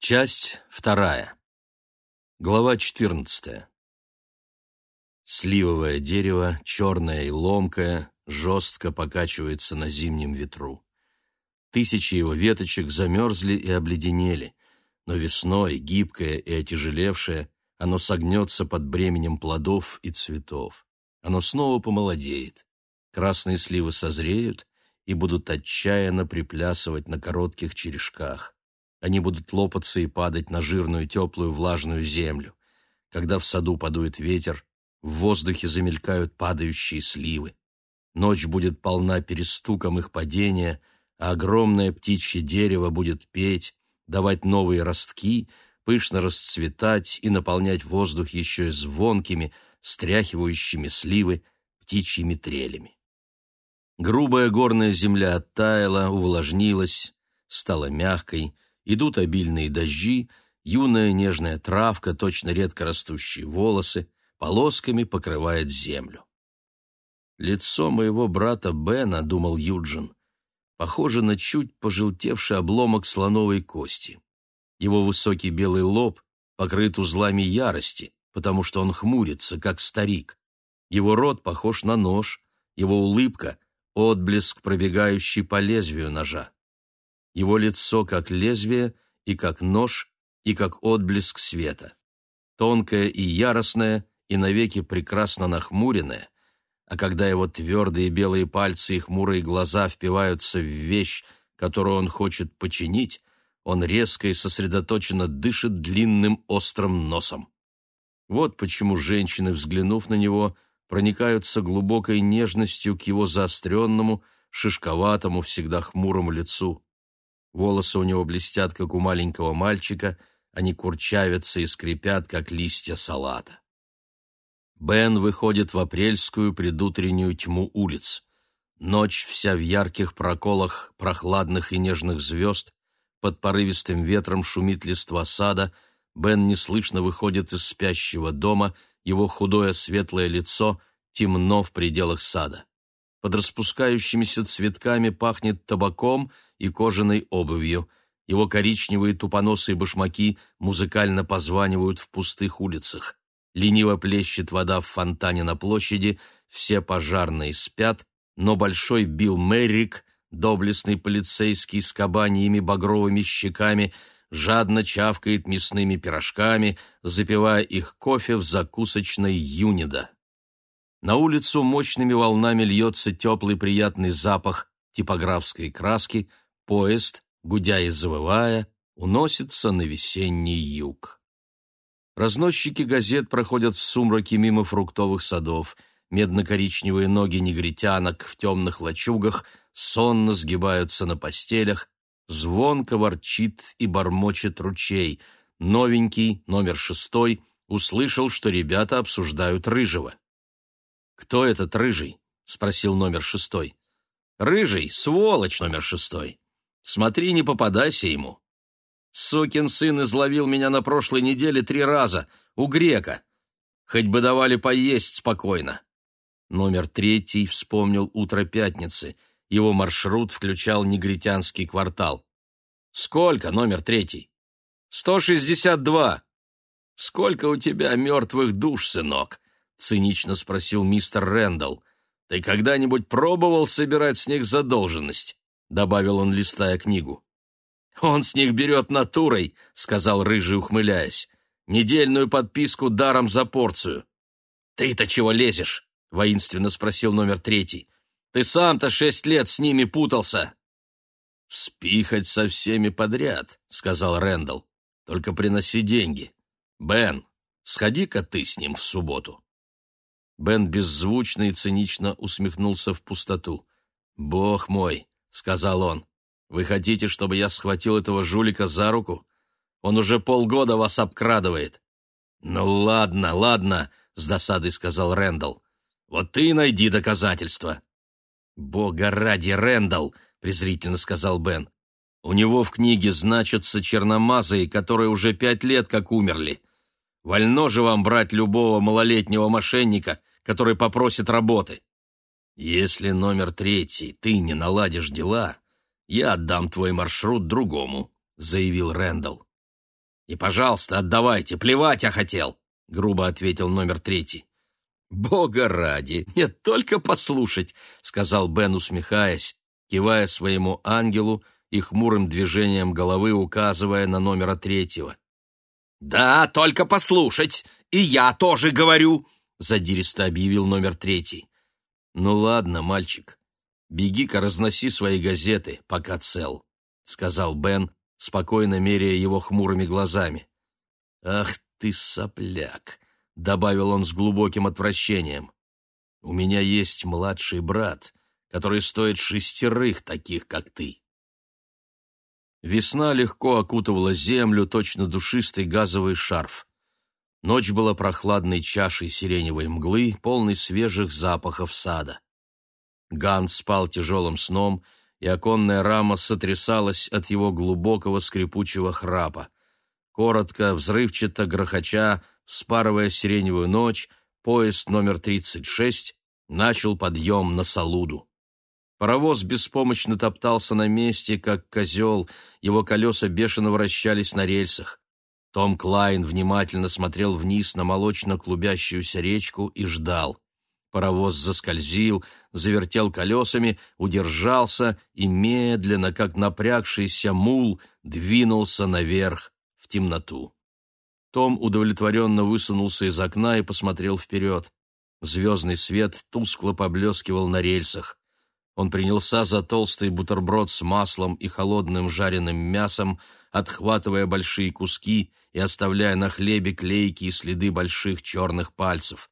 Часть вторая. Глава 14. Сливовое дерево, черное и ломкое, жестко покачивается на зимнем ветру. Тысячи его веточек замерзли и обледенели, но весной, гибкое и отяжелевшее, оно согнется под бременем плодов и цветов. Оно снова помолодеет. Красные сливы созреют и будут отчаянно приплясывать на коротких черешках. Они будут лопаться и падать на жирную, теплую, влажную землю. Когда в саду подует ветер, в воздухе замелькают падающие сливы. Ночь будет полна перестуком их падения, а огромное птичье дерево будет петь, давать новые ростки, пышно расцветать и наполнять воздух еще и звонкими, стряхивающими сливы птичьими трелями. Грубая горная земля оттаяла, увлажнилась, стала мягкой, Идут обильные дожди, юная нежная травка, точно редко растущие волосы, полосками покрывает землю. Лицо моего брата Бена, думал Юджин, похоже на чуть пожелтевший обломок слоновой кости. Его высокий белый лоб покрыт узлами ярости, потому что он хмурится, как старик. Его рот похож на нож, его улыбка — отблеск, пробегающий по лезвию ножа. Его лицо как лезвие и как нож, и как отблеск света. Тонкое и яростное, и навеки прекрасно нахмуренное, а когда его твердые белые пальцы и хмурые глаза впиваются в вещь, которую он хочет починить, он резко и сосредоточенно дышит длинным острым носом. Вот почему женщины, взглянув на него, проникаются глубокой нежностью к его заостренному, шишковатому, всегда хмурому лицу. Волосы у него блестят, как у маленького мальчика, они курчавятся и скрипят, как листья салата. Бен выходит в апрельскую предутреннюю тьму улиц. Ночь вся в ярких проколах прохладных и нежных звезд, под порывистым ветром шумит листва сада, Бен неслышно выходит из спящего дома, его худое светлое лицо темно в пределах сада. Под распускающимися цветками пахнет табаком — и кожаной обувью. Его коричневые тупоносые башмаки музыкально позванивают в пустых улицах. Лениво плещет вода в фонтане на площади, все пожарные спят, но большой Билл Меррик, доблестный полицейский с кабаньими багровыми щеками, жадно чавкает мясными пирожками, запивая их кофе в закусочной Юнида. На улицу мощными волнами льется теплый приятный запах типографской краски, Поезд, гудя и завывая, уносится на весенний юг. Разносчики газет проходят в сумраке мимо фруктовых садов. Медно-коричневые ноги негритянок в темных лачугах сонно сгибаются на постелях. Звонко ворчит и бормочет ручей. Новенький, номер шестой, услышал, что ребята обсуждают Рыжего. «Кто этот Рыжий?» — спросил номер шестой. «Рыжий, сволочь номер шестой. Смотри, не попадайся ему. Сукин сын изловил меня на прошлой неделе три раза, у грека. Хоть бы давали поесть спокойно. Номер третий вспомнил утро пятницы. Его маршрут включал негритянский квартал. «Сколько, номер третий?» «Сто шестьдесят два». «Сколько у тебя мертвых душ, сынок?» — цинично спросил мистер Рэндалл. «Ты когда-нибудь пробовал собирать с них задолженность?» — добавил он, листая книгу. «Он с них берет натурой», — сказал Рыжий, ухмыляясь. «Недельную подписку даром за порцию». «Ты-то чего лезешь?» — воинственно спросил номер третий. «Ты сам-то шесть лет с ними путался». «Спихать со всеми подряд», — сказал Рэндалл. «Только приноси деньги. Бен, сходи-ка ты с ним в субботу». Бен беззвучно и цинично усмехнулся в пустоту. «Бог мой, — сказал он. «Вы хотите, чтобы я схватил этого жулика за руку? Он уже полгода вас обкрадывает». «Ну ладно, ладно», — с досадой сказал Рэндалл. «Вот ты и найди доказательства». «Бога ради, Рэндалл», — презрительно сказал Бен. «У него в книге значатся черномазые, которые уже пять лет как умерли. Вольно же вам брать любого малолетнего мошенника, который попросит работы. Если номер третий ты не наладишь дела, я отдам твой маршрут другому, заявил Рэндалл. «И, пожалуйста, отдавайте, плевать я хотел», — грубо ответил номер третий. «Бога ради, нет, только послушать», — сказал Бен, усмехаясь, кивая своему ангелу и хмурым движением головы указывая на номера третьего. «Да, только послушать, и я тоже говорю», — задиристо объявил номер третий. «Ну ладно, мальчик, беги-ка разноси свои газеты, пока цел», — сказал Бен, спокойно меряя его хмурыми глазами. «Ах ты сопляк!» — добавил он с глубоким отвращением. «У меня есть младший брат, который стоит шестерых таких, как ты». Весна легко окутывала землю, точно душистый газовый шарф. Ночь была прохладной чашей сиреневой мглы, полной свежих запахов сада. Ганс спал тяжелым сном, и оконная рама сотрясалась от его глубокого скрипучего храпа. Коротко, взрывчато, грохоча, вспарывая сиреневую ночь, поезд номер 36 начал подъем на Салуду. Паровоз беспомощно топтался на месте, как козел, его колеса бешено вращались на рельсах. Том Клайн внимательно смотрел вниз на молочно-клубящуюся речку и ждал. Паровоз заскользил, завертел колесами, удержался и медленно, как напрягшийся мул, двинулся наверх, в темноту. Том удовлетворенно высунулся из окна и посмотрел вперед. Звездный свет тускло поблескивал на рельсах. Он принялся за толстый бутерброд с маслом и холодным жареным мясом, отхватывая большие куски и оставляя на хлебе клейкие следы больших черных пальцев.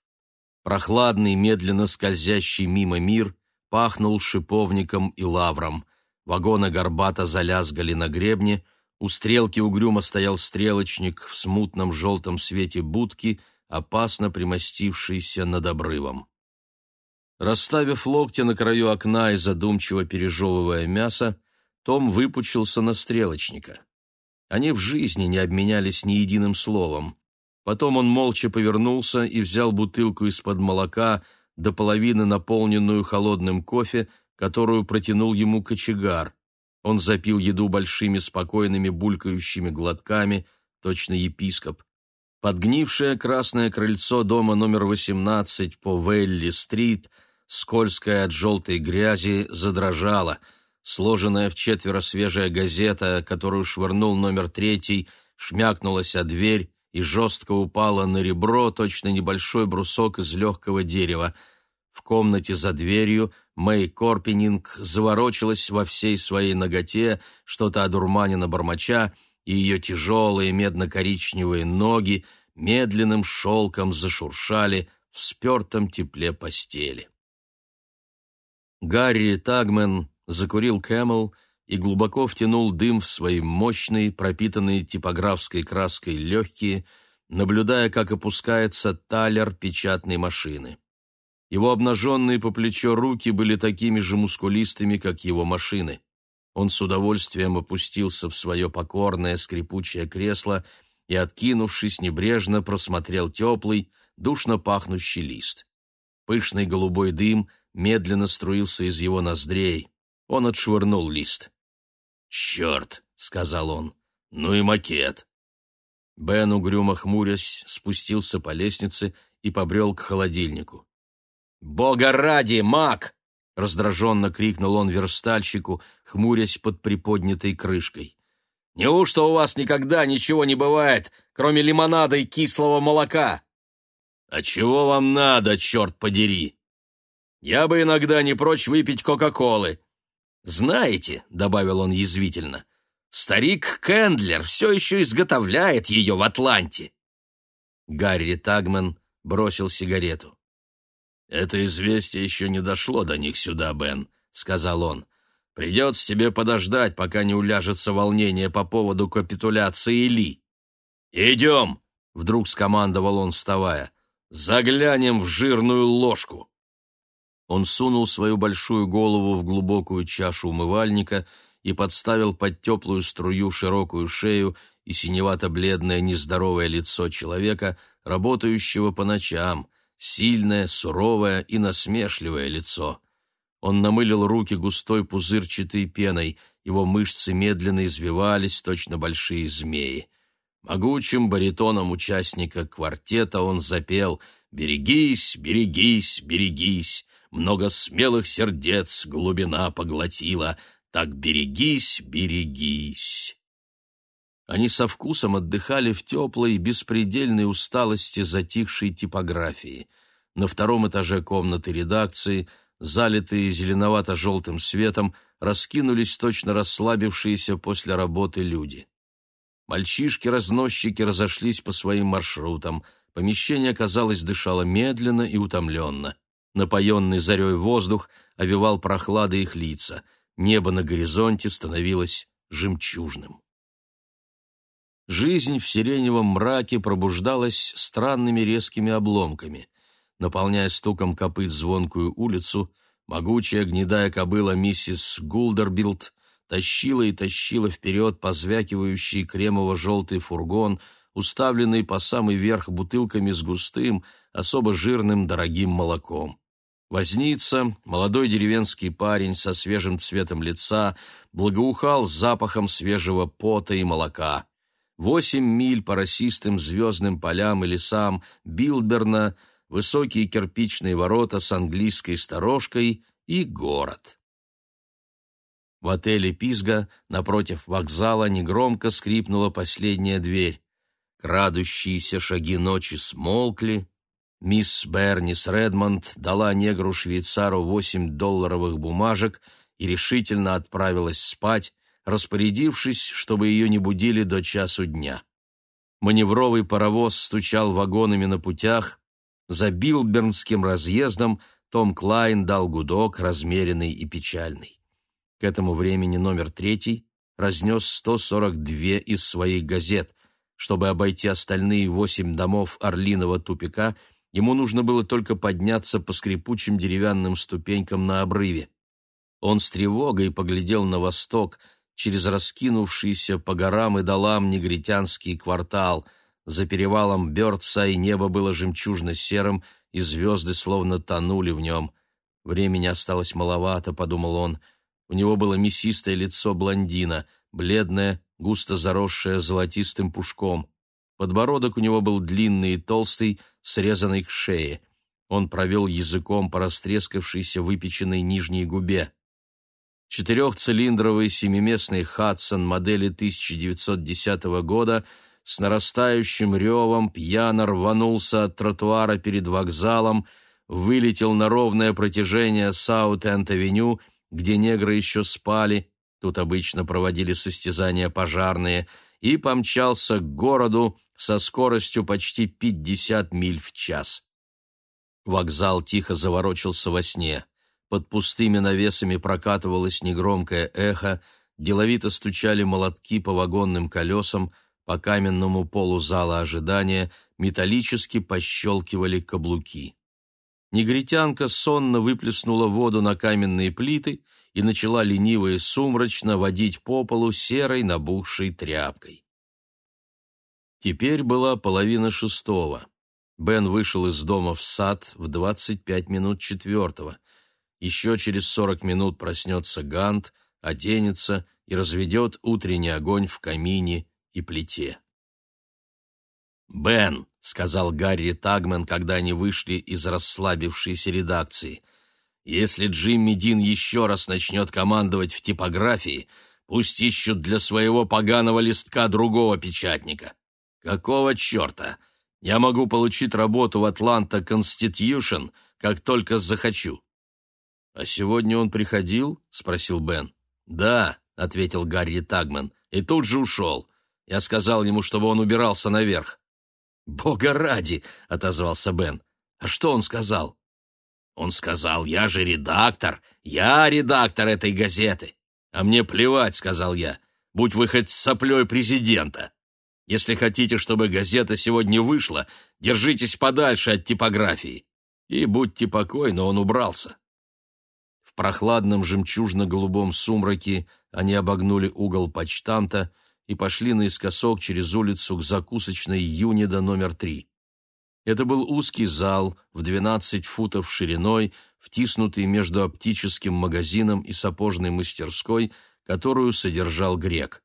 Прохладный, медленно скользящий мимо мир пахнул шиповником и лавром. Вагоны горбато залязгали на гребне, у стрелки угрюмо стоял стрелочник в смутном желтом свете будки, опасно примостившийся над обрывом. Расставив локти на краю окна и задумчиво пережевывая мясо, Том выпучился на стрелочника. Они в жизни не обменялись ни единым словом. Потом он молча повернулся и взял бутылку из-под молока, до половины наполненную холодным кофе, которую протянул ему кочегар. Он запил еду большими спокойными булькающими глотками, точно епископ. Подгнившее красное крыльцо дома номер 18 по Велли-стрит – скользкая от желтой грязи, задрожала. Сложенная в четверо свежая газета, которую швырнул номер третий, шмякнулась о дверь и жестко упала на ребро, точно небольшой брусок из легкого дерева. В комнате за дверью Мэй Корпенинг заворочилась во всей своей ноготе, что-то одурманено бормоча, и ее тяжелые медно-коричневые ноги медленным шелком зашуршали в спертом тепле постели. Гарри Тагмен закурил Кэмел и глубоко втянул дым в свои мощные, пропитанные типографской краской легкие, наблюдая, как опускается талер печатной машины. Его обнаженные по плечо руки были такими же мускулистыми, как его машины. Он с удовольствием опустился в свое покорное скрипучее кресло и, откинувшись, небрежно просмотрел теплый, душно пахнущий лист. Пышный голубой дым медленно струился из его ноздрей. Он отшвырнул лист. «Черт!» — сказал он. «Ну и макет!» Бен, угрюмо хмурясь, спустился по лестнице и побрел к холодильнику. «Бога ради, маг!» — раздраженно крикнул он верстальщику, хмурясь под приподнятой крышкой. «Неужто у вас никогда ничего не бывает, кроме лимонада и кислого молока?» «А чего вам надо, черт подери?» Я бы иногда не прочь выпить Кока-Колы. Знаете, — добавил он язвительно, — старик Кендлер все еще изготовляет ее в Атланте. Гарри Тагман бросил сигарету. «Это известие еще не дошло до них сюда, Бен», — сказал он. «Придется тебе подождать, пока не уляжется волнение по поводу капитуляции Ли». «Идем!» — вдруг скомандовал он, вставая. «Заглянем в жирную ложку». Он сунул свою большую голову в глубокую чашу умывальника и подставил под теплую струю широкую шею и синевато-бледное нездоровое лицо человека, работающего по ночам, сильное, суровое и насмешливое лицо. Он намылил руки густой пузырчатой пеной, его мышцы медленно извивались, точно большие змеи. Могучим баритоном участника квартета он запел «Берегись, берегись, берегись, много смелых сердец глубина поглотила, так берегись, берегись». Они со вкусом отдыхали в теплой, беспредельной усталости затихшей типографии. На втором этаже комнаты редакции, залитые зеленовато-желтым светом, раскинулись точно расслабившиеся после работы люди. Мальчишки-разносчики разошлись по своим маршрутам. Помещение, казалось, дышало медленно и утомленно. Напоенный зарей воздух овевал прохладой их лица. Небо на горизонте становилось жемчужным. Жизнь в сиреневом мраке пробуждалась странными резкими обломками. Наполняя стуком копыт звонкую улицу, могучая гнедая кобыла миссис Гулдербилд тащила и тащила вперед позвякивающий кремово-желтый фургон, уставленный по самый верх бутылками с густым, особо жирным дорогим молоком. Возница, молодой деревенский парень со свежим цветом лица, благоухал запахом свежего пота и молока. Восемь миль по росистым звездным полям и лесам Билдберна, высокие кирпичные ворота с английской сторожкой и город. В отеле «Пизга» напротив вокзала негромко скрипнула последняя дверь. Крадущиеся шаги ночи смолкли. Мисс Бернис Редмонд дала негру-швейцару восемь долларовых бумажек и решительно отправилась спать, распорядившись, чтобы ее не будили до часу дня. Маневровый паровоз стучал вагонами на путях. За Билбернским разъездом Том Клайн дал гудок, размеренный и печальный. К этому времени номер третий разнес 142 из своих газет. Чтобы обойти остальные восемь домов Орлиного тупика, ему нужно было только подняться по скрипучим деревянным ступенькам на обрыве. Он с тревогой поглядел на восток, через раскинувшийся по горам и долам негритянский квартал. За перевалом Бёрдса и небо было жемчужно-серым, и звезды словно тонули в нем. «Времени осталось маловато», — подумал он, — у него было мясистое лицо блондина, бледное, густо заросшее золотистым пушком. Подбородок у него был длинный и толстый, срезанный к шее. Он провел языком по растрескавшейся выпеченной нижней губе. Четырехцилиндровый семиместный «Хадсон» модели 1910 года с нарастающим ревом пьяно рванулся от тротуара перед вокзалом, вылетел на ровное протяжение Саут-Энд-Авеню где негры еще спали, тут обычно проводили состязания пожарные, и помчался к городу со скоростью почти 50 миль в час. Вокзал тихо заворочался во сне. Под пустыми навесами прокатывалось негромкое эхо, деловито стучали молотки по вагонным колесам, по каменному полу зала ожидания металлически пощелкивали каблуки. Негритянка сонно выплеснула воду на каменные плиты и начала лениво и сумрачно водить по полу серой набухшей тряпкой. Теперь была половина шестого. Бен вышел из дома в сад в двадцать пять минут четвертого. Еще через сорок минут проснется Гант, оденется и разведет утренний огонь в камине и плите. «Бен», — сказал Гарри Тагман, когда они вышли из расслабившейся редакции, «если Джимми Дин еще раз начнет командовать в типографии, пусть ищут для своего поганого листка другого печатника. Какого черта? Я могу получить работу в Атланта Конститьюшн, как только захочу». «А сегодня он приходил?» — спросил Бен. «Да», — ответил Гарри Тагман, — «и тут же ушел. Я сказал ему, чтобы он убирался наверх. «Бога ради!» — отозвался Бен. «А что он сказал?» «Он сказал, я же редактор, я редактор этой газеты. А мне плевать, — сказал я, — будь вы хоть соплей президента. Если хотите, чтобы газета сегодня вышла, держитесь подальше от типографии. И будьте покойны, он убрался». В прохладном жемчужно-голубом сумраке они обогнули угол почтамта — и пошли наискосок через улицу к закусочной Юнида номер три. Это был узкий зал в 12 футов шириной, втиснутый между оптическим магазином и сапожной мастерской, которую содержал грек.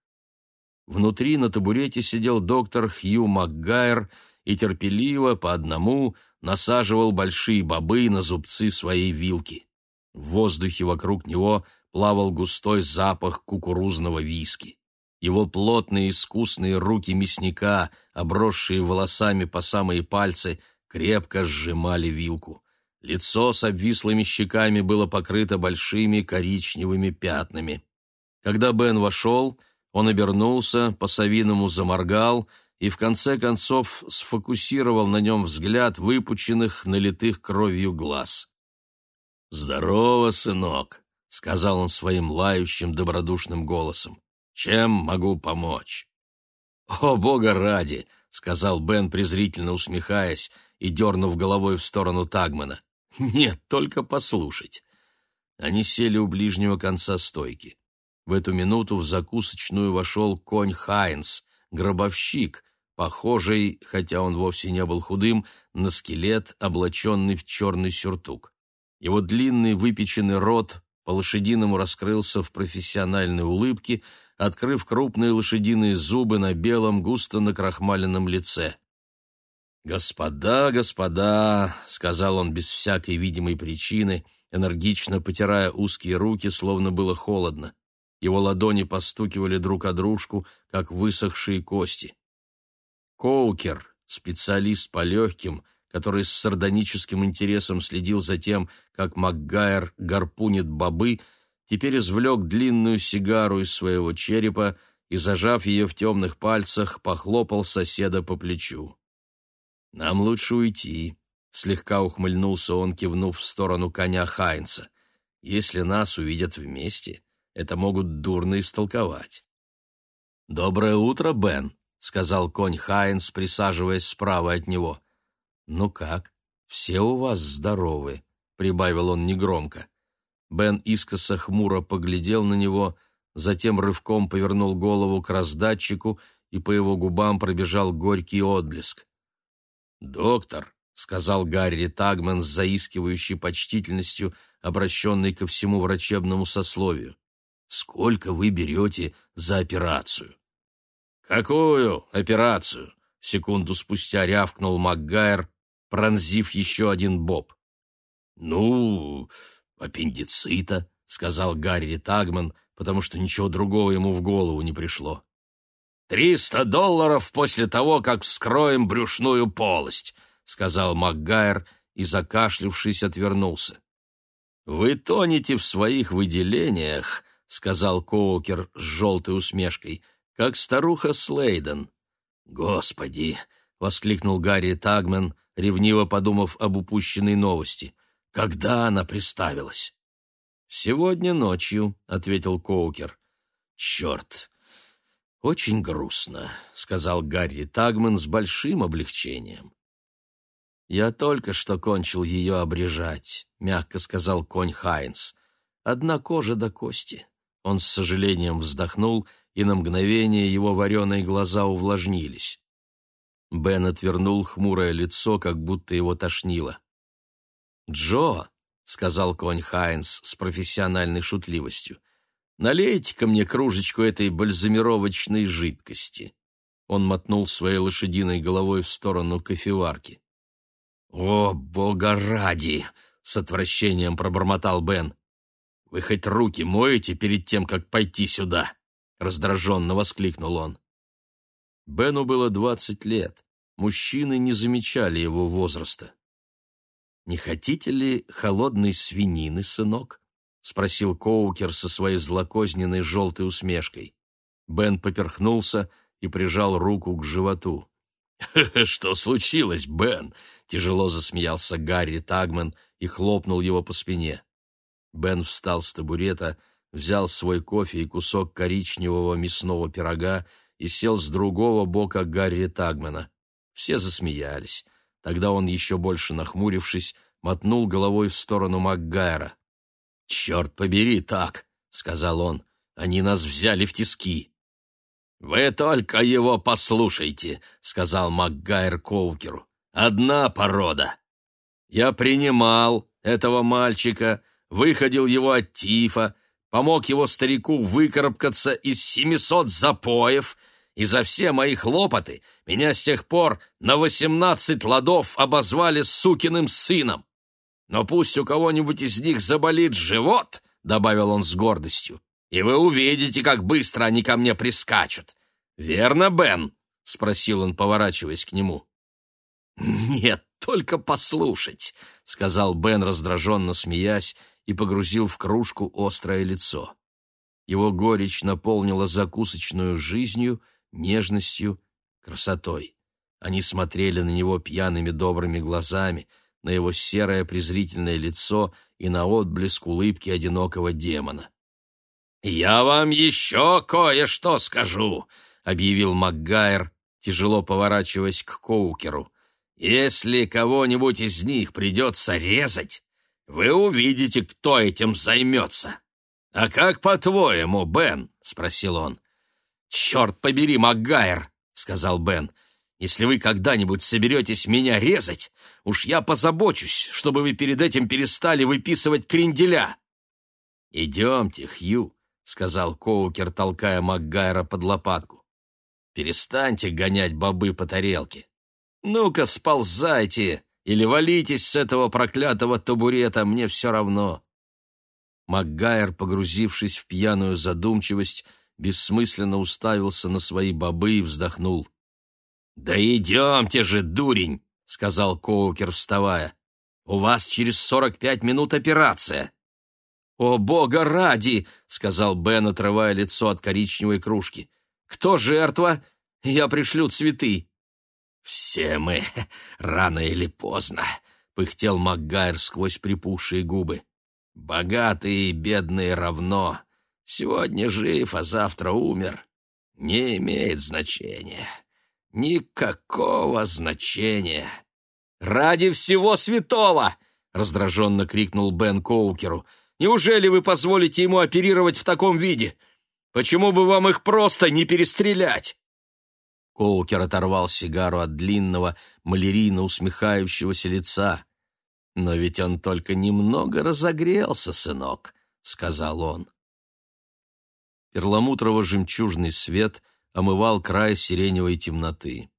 Внутри на табурете сидел доктор Хью МакГайр и терпеливо по одному насаживал большие бобы на зубцы своей вилки. В воздухе вокруг него плавал густой запах кукурузного виски. Его плотные искусные руки мясника, обросшие волосами по самые пальцы, крепко сжимали вилку. Лицо с обвислыми щеками было покрыто большими коричневыми пятнами. Когда Бен вошел, он обернулся, по-совиному заморгал и в конце концов сфокусировал на нем взгляд выпученных, налитых кровью глаз. «Здорово, сынок», — сказал он своим лающим добродушным голосом. Чем могу помочь?» «О, бога ради!» — сказал Бен, презрительно усмехаясь и дернув головой в сторону Тагмана. «Нет, только послушать». Они сели у ближнего конца стойки. В эту минуту в закусочную вошел конь Хайнс, гробовщик, похожий, хотя он вовсе не был худым, на скелет, облаченный в черный сюртук. Его длинный выпеченный рот по-лошадиному раскрылся в профессиональной улыбке, открыв крупные лошадиные зубы на белом, густо накрахмаленном лице. «Господа, господа!» — сказал он без всякой видимой причины, энергично потирая узкие руки, словно было холодно. Его ладони постукивали друг о дружку, как высохшие кости. Коукер, специалист по легким, который с сардоническим интересом следил за тем, как МакГайр гарпунит бобы, теперь извлек длинную сигару из своего черепа и, зажав ее в темных пальцах, похлопал соседа по плечу. «Нам лучше уйти», — слегка ухмыльнулся он, кивнув в сторону коня Хайнца. «Если нас увидят вместе, это могут дурно истолковать». «Доброе утро, Бен», — сказал конь Хайнс, присаживаясь справа от него. «Ну как, все у вас здоровы?» — прибавил он негромко. Бен искоса хмуро поглядел на него, затем рывком повернул голову к раздатчику, и по его губам пробежал горький отблеск. «Доктор», — сказал Гарри Тагман с заискивающей почтительностью, обращенной ко всему врачебному сословию, «сколько вы берете за операцию?» «Какую операцию?» — секунду спустя рявкнул МакГайр, пронзив еще один боб. «Ну, аппендицита», — сказал Гарри Тагман, потому что ничего другого ему в голову не пришло. «Триста долларов после того, как вскроем брюшную полость», — сказал МакГайр и, закашлявшись, отвернулся. «Вы тонете в своих выделениях», — сказал Коукер с желтой усмешкой, — «как старуха Слейден». «Господи!» — воскликнул Гарри Тагман, ревниво подумав об упущенной новости. Когда она приставилась? Сегодня ночью, ответил Коукер. Черт! Очень грустно, сказал Гарри Тагман с большим облегчением. Я только что кончил ее обрежать, мягко сказал конь Хайнс. Одна кожа до кости. Он с сожалением вздохнул, и на мгновение его вареные глаза увлажнились. Бен отвернул хмурое лицо, как будто его тошнило. «Джо», — сказал конь Хайнс с профессиональной шутливостью, — «налейте-ка мне кружечку этой бальзамировочной жидкости». Он мотнул своей лошадиной головой в сторону кофеварки. «О, бога ради!» — с отвращением пробормотал Бен. «Вы хоть руки моете перед тем, как пойти сюда?» — раздраженно воскликнул он. Бену было двадцать лет. Мужчины не замечали его возраста. «Не хотите ли холодной свинины, сынок?» — спросил Коукер со своей злокозненной желтой усмешкой. Бен поперхнулся и прижал руку к животу. «Что случилось, Бен?» — тяжело засмеялся Гарри Тагман и хлопнул его по спине. Бен встал с табурета, взял свой кофе и кусок коричневого мясного пирога и сел с другого бока Гарри Тагмана. Все засмеялись. Тогда он, еще больше нахмурившись, мотнул головой в сторону Макгайра. «Черт побери, так!» — сказал он. «Они нас взяли в тиски». «Вы только его послушайте», — сказал Макгайр Коукеру. «Одна порода. Я принимал этого мальчика, выходил его от тифа, помог его старику выкарабкаться из семисот запоев, и за все мои хлопоты меня с тех пор на восемнадцать ладов обозвали сукиным сыном. Но пусть у кого-нибудь из них заболит живот, — добавил он с гордостью, — и вы увидите, как быстро они ко мне прискачут. Верно, Бен? — спросил он, поворачиваясь к нему. «Нет, только послушать», — сказал Бен, раздраженно смеясь, и погрузил в кружку острое лицо. Его горечь наполнила закусочную жизнью, нежностью, красотой. Они смотрели на него пьяными добрыми глазами, на его серое презрительное лицо и на отблеск улыбки одинокого демона. «Я вам еще кое-что скажу», — объявил МакГайр, тяжело поворачиваясь к Коукеру. «Если кого-нибудь из них придется резать, вы увидите, кто этим займется». «А как по-твоему, Бен?» — спросил он. «Черт побери, МакГайр!» — сказал Бен. «Если вы когда-нибудь соберетесь меня резать, уж я позабочусь, чтобы вы перед этим перестали выписывать кренделя». «Идемте, Хью», — сказал Коукер, толкая МакГайра под лопатку. «Перестаньте гонять бобы по тарелке. Ну-ка, сползайте или валитесь с этого проклятого табурета, мне все равно». Макгайр, погрузившись в пьяную задумчивость, бессмысленно уставился на свои бобы и вздохнул. «Да идемте же, дурень!» — сказал Коукер, вставая. «У вас через сорок пять минут операция». «О, бога ради!» — сказал Бен, отрывая лицо от коричневой кружки. «Кто жертва? Я пришлю цветы». «Все мы, рано или поздно», — пыхтел Макгайр сквозь припухшие губы. Богатые и бедные равно. Сегодня жив, а завтра умер. Не имеет значения. Никакого значения. «Ради всего святого!» — раздраженно крикнул Бен Коукеру. «Неужели вы позволите ему оперировать в таком виде? Почему бы вам их просто не перестрелять?» Коукер оторвал сигару от длинного, малярийно усмехающегося лица. «Но ведь он только немного разогрелся, сынок», — сказал он. Перламутрово-жемчужный свет омывал край сиреневой темноты.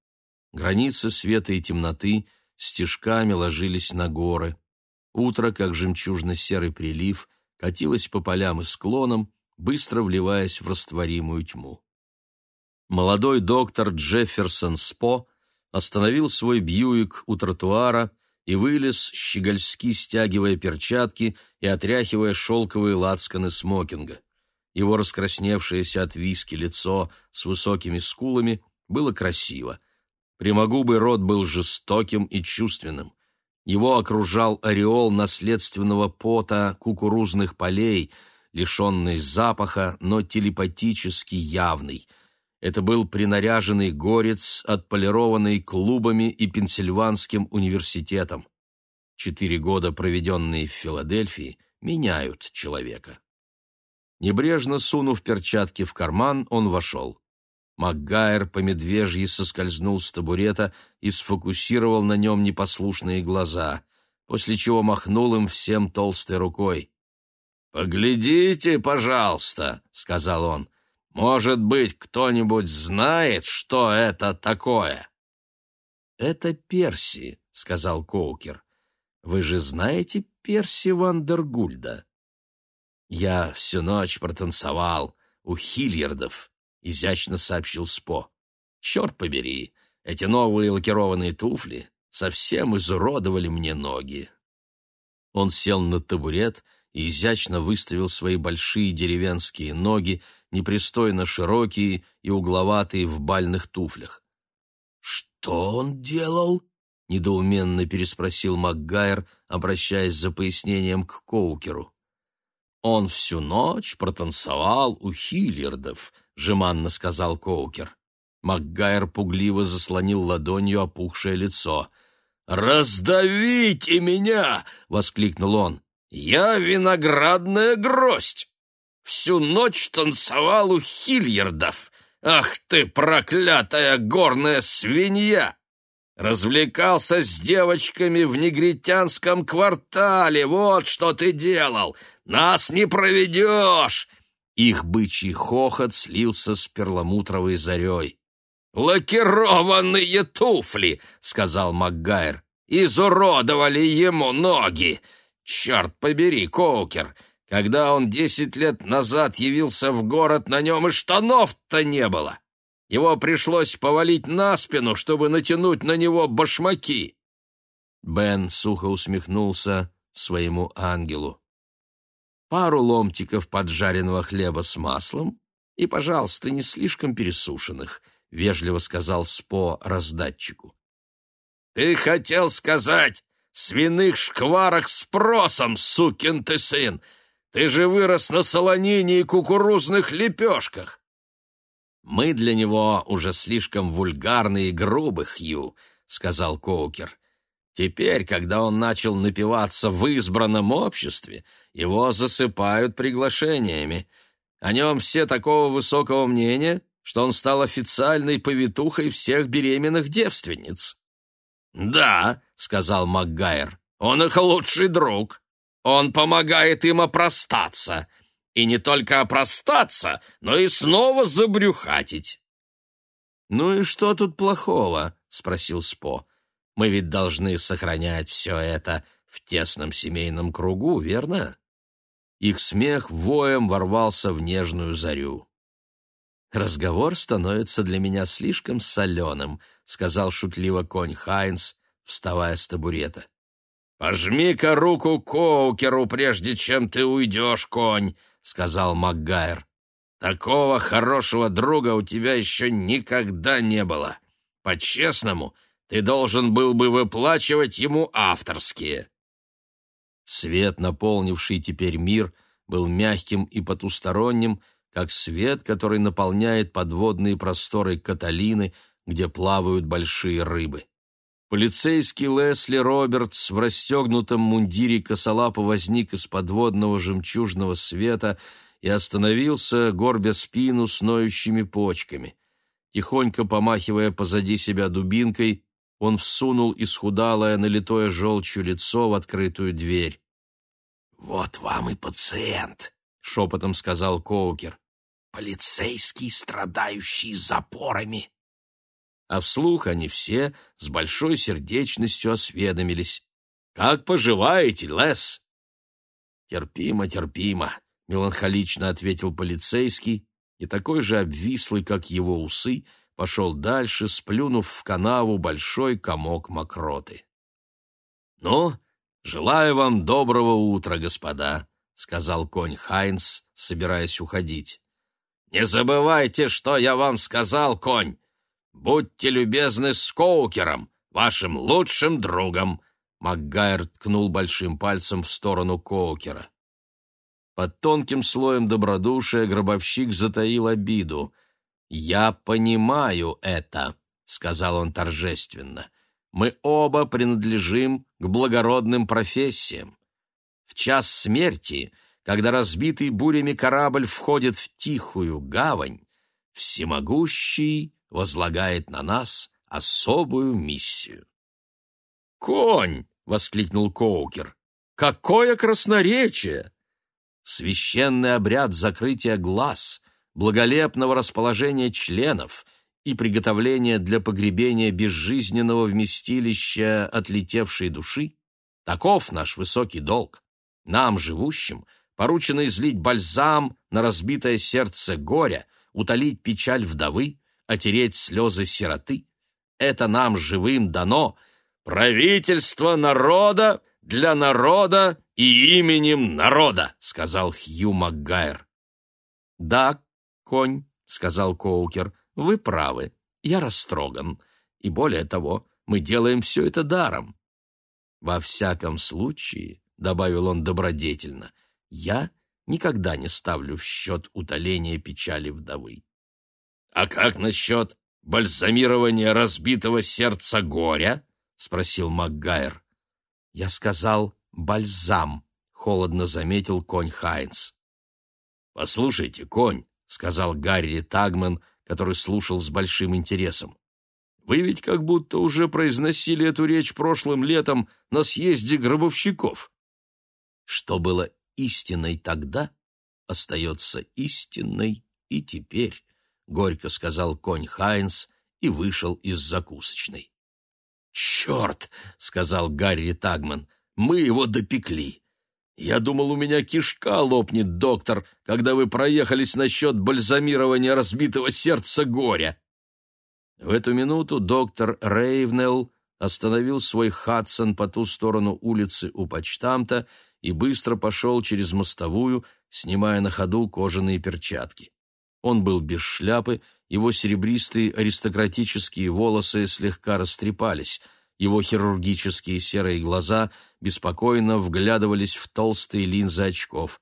Границы света и темноты стежками ложились на горы. Утро, как жемчужно-серый прилив, катилось по полям и склонам, быстро вливаясь в растворимую тьму. Молодой доктор Джефферсон Спо остановил свой Бьюик у тротуара и вылез, щегольски стягивая перчатки и отряхивая шелковые лацканы смокинга. Его раскрасневшееся от виски лицо с высокими скулами было красиво. Прямогубый рот был жестоким и чувственным. Его окружал ореол наследственного пота кукурузных полей, лишенный запаха, но телепатически явный — это был принаряженный горец, отполированный клубами и Пенсильванским университетом. Четыре года, проведенные в Филадельфии, меняют человека. Небрежно сунув перчатки в карман, он вошел. Макгайр по медвежьи соскользнул с табурета и сфокусировал на нем непослушные глаза, после чего махнул им всем толстой рукой. «Поглядите, пожалуйста», — сказал он, может быть, кто-нибудь знает, что это такое?» «Это Перси», — сказал Коукер. «Вы же знаете Перси Вандергульда?» «Я всю ночь протанцевал у Хильярдов», — изящно сообщил Спо. «Черт побери, эти новые лакированные туфли совсем изуродовали мне ноги». Он сел на табурет и изящно выставил свои большие деревенские ноги, непристойно широкие и угловатые в бальных туфлях. «Что он делал?» — недоуменно переспросил МакГайр, обращаясь за пояснением к Коукеру. «Он всю ночь протанцевал у Хиллердов», — жеманно сказал Коукер. МакГайр пугливо заслонил ладонью опухшее лицо. «Раздавите меня!» — воскликнул он. «Я виноградная гроздь! Всю ночь танцевал у хильярдов! Ах ты, проклятая горная свинья! Развлекался с девочками в негритянском квартале, вот что ты делал! Нас не проведешь!» Их бычий хохот слился с перламутровой зарей. «Лакированные туфли!» — сказал Макгайр. «Изуродовали ему ноги! Черт побери, Коукер! Когда он десять лет назад явился в город, на нем и штанов-то не было! Его пришлось повалить на спину, чтобы натянуть на него башмаки!» Бен сухо усмехнулся своему ангелу. «Пару ломтиков поджаренного хлеба с маслом и, пожалуйста, не слишком пересушенных», — вежливо сказал Спо раздатчику. «Ты хотел сказать свиных шкварах с просом, сукин ты сын! Ты же вырос на солонине и кукурузных лепешках!» «Мы для него уже слишком вульгарны и грубы, Хью», — сказал Коукер. «Теперь, когда он начал напиваться в избранном обществе, его засыпают приглашениями. О нем все такого высокого мнения, что он стал официальной повитухой всех беременных девственниц». «Да», — сказал Макгайр, — «он их лучший друг». Он помогает им опростаться. И не только опростаться, но и снова забрюхатить. «Ну и что тут плохого?» — спросил Спо. «Мы ведь должны сохранять все это в тесном семейном кругу, верно?» Их смех воем ворвался в нежную зарю. «Разговор становится для меня слишком соленым», — сказал шутливо конь Хайнс, вставая с табурета. «Пожми-ка руку Коукеру, прежде чем ты уйдешь, конь», — сказал Макгайр. «Такого хорошего друга у тебя еще никогда не было. По-честному, ты должен был бы выплачивать ему авторские». Свет, наполнивший теперь мир, был мягким и потусторонним, как свет, который наполняет подводные просторы Каталины, где плавают большие рыбы. Полицейский Лесли Робертс в расстегнутом мундире косолапо возник из подводного жемчужного света и остановился, горбя спину с ноющими почками. Тихонько помахивая позади себя дубинкой, он всунул исхудалое, налитое желчью лицо в открытую дверь. «Вот вам и пациент», — шепотом сказал Коукер. «Полицейский, страдающий запорами» а вслух они все с большой сердечностью осведомились. «Как поживаете, Лес?» «Терпимо, терпимо», — меланхолично ответил полицейский, и такой же обвислый, как его усы, пошел дальше, сплюнув в канаву большой комок мокроты. «Ну, желаю вам доброго утра, господа», — сказал конь Хайнс, собираясь уходить. «Не забывайте, что я вам сказал, конь!» «Будьте любезны с Коукером, вашим лучшим другом!» Макгайр ткнул большим пальцем в сторону Коукера. Под тонким слоем добродушия гробовщик затаил обиду. «Я понимаю это», — сказал он торжественно. «Мы оба принадлежим к благородным профессиям. В час смерти, когда разбитый бурями корабль входит в тихую гавань, всемогущий возлагает на нас особую миссию. «Конь!» — воскликнул Коукер. «Какое красноречие!» Священный обряд закрытия глаз, благолепного расположения членов и приготовления для погребения безжизненного вместилища отлетевшей души — таков наш высокий долг. Нам, живущим, поручено излить бальзам на разбитое сердце горя, утолить печаль вдовы, отереть слезы сироты. Это нам живым дано. Правительство народа для народа и именем народа, сказал Хью Макгайр. Да, конь, сказал Коукер, вы правы. Я растроган. И более того, мы делаем все это даром. Во всяком случае, добавил он добродетельно, я никогда не ставлю в счет утоления печали вдовы. «А как насчет бальзамирования разбитого сердца горя?» — спросил Макгайр. «Я сказал бальзам», — холодно заметил конь Хайнс. «Послушайте, конь», — сказал Гарри Тагман, который слушал с большим интересом. «Вы ведь как будто уже произносили эту речь прошлым летом на съезде гробовщиков». «Что было истиной тогда, остается истинной и теперь», — горько сказал конь Хайнс и вышел из закусочной. «Черт!» — сказал Гарри Тагман. «Мы его допекли. Я думал, у меня кишка лопнет, доктор, когда вы проехались насчет бальзамирования разбитого сердца горя». В эту минуту доктор Рейвнелл остановил свой Хадсон по ту сторону улицы у почтамта и быстро пошел через мостовую, снимая на ходу кожаные перчатки. Он был без шляпы, его серебристые аристократические волосы слегка растрепались, его хирургические серые глаза беспокойно вглядывались в толстые линзы очков.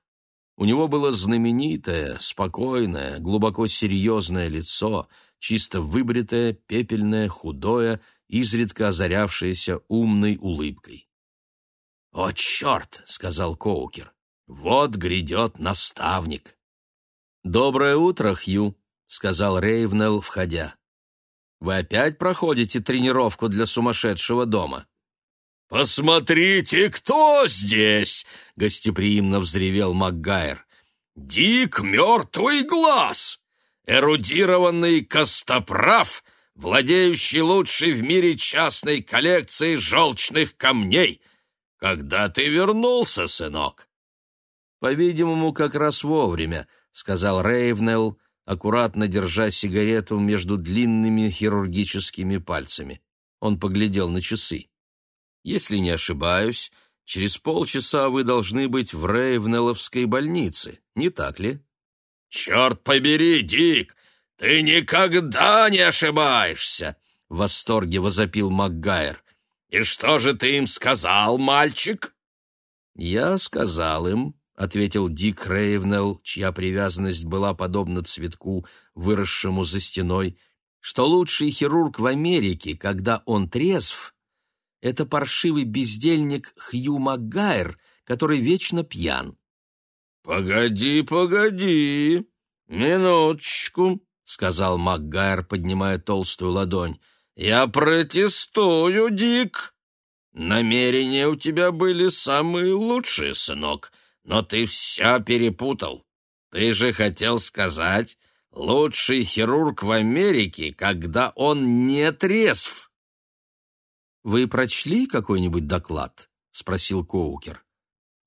У него было знаменитое, спокойное, глубоко серьезное лицо, чисто выбритое, пепельное, худое, изредка озарявшееся умной улыбкой. «О, черт!» — сказал Коукер. «Вот грядет наставник!» «Доброе утро, Хью», — сказал Рейвнелл, входя. «Вы опять проходите тренировку для сумасшедшего дома?» «Посмотрите, кто здесь!» — гостеприимно взревел Макгайр. «Дик Мертвый Глаз! Эрудированный костоправ, владеющий лучшей в мире частной коллекцией желчных камней. Когда ты вернулся, сынок?» «По-видимому, как раз вовремя», — сказал Рейвнелл, аккуратно держа сигарету между длинными хирургическими пальцами. Он поглядел на часы. «Если не ошибаюсь, через полчаса вы должны быть в Рейвнелловской больнице, не так ли?» «Черт побери, Дик, ты никогда не ошибаешься!» — в восторге возопил Макгайр. «И что же ты им сказал, мальчик?» «Я сказал им», — ответил Дик Рейвнелл, чья привязанность была подобна цветку, выросшему за стеной, что лучший хирург в Америке, когда он трезв, это паршивый бездельник Хью Макгайр, который вечно пьян. «Погоди, погоди, минуточку», — сказал Макгайр, поднимая толстую ладонь. «Я протестую, Дик. Намерения у тебя были самые лучшие, сынок, но ты все перепутал. Ты же хотел сказать, лучший хирург в Америке, когда он не трезв. «Вы прочли какой-нибудь доклад?» — спросил Коукер.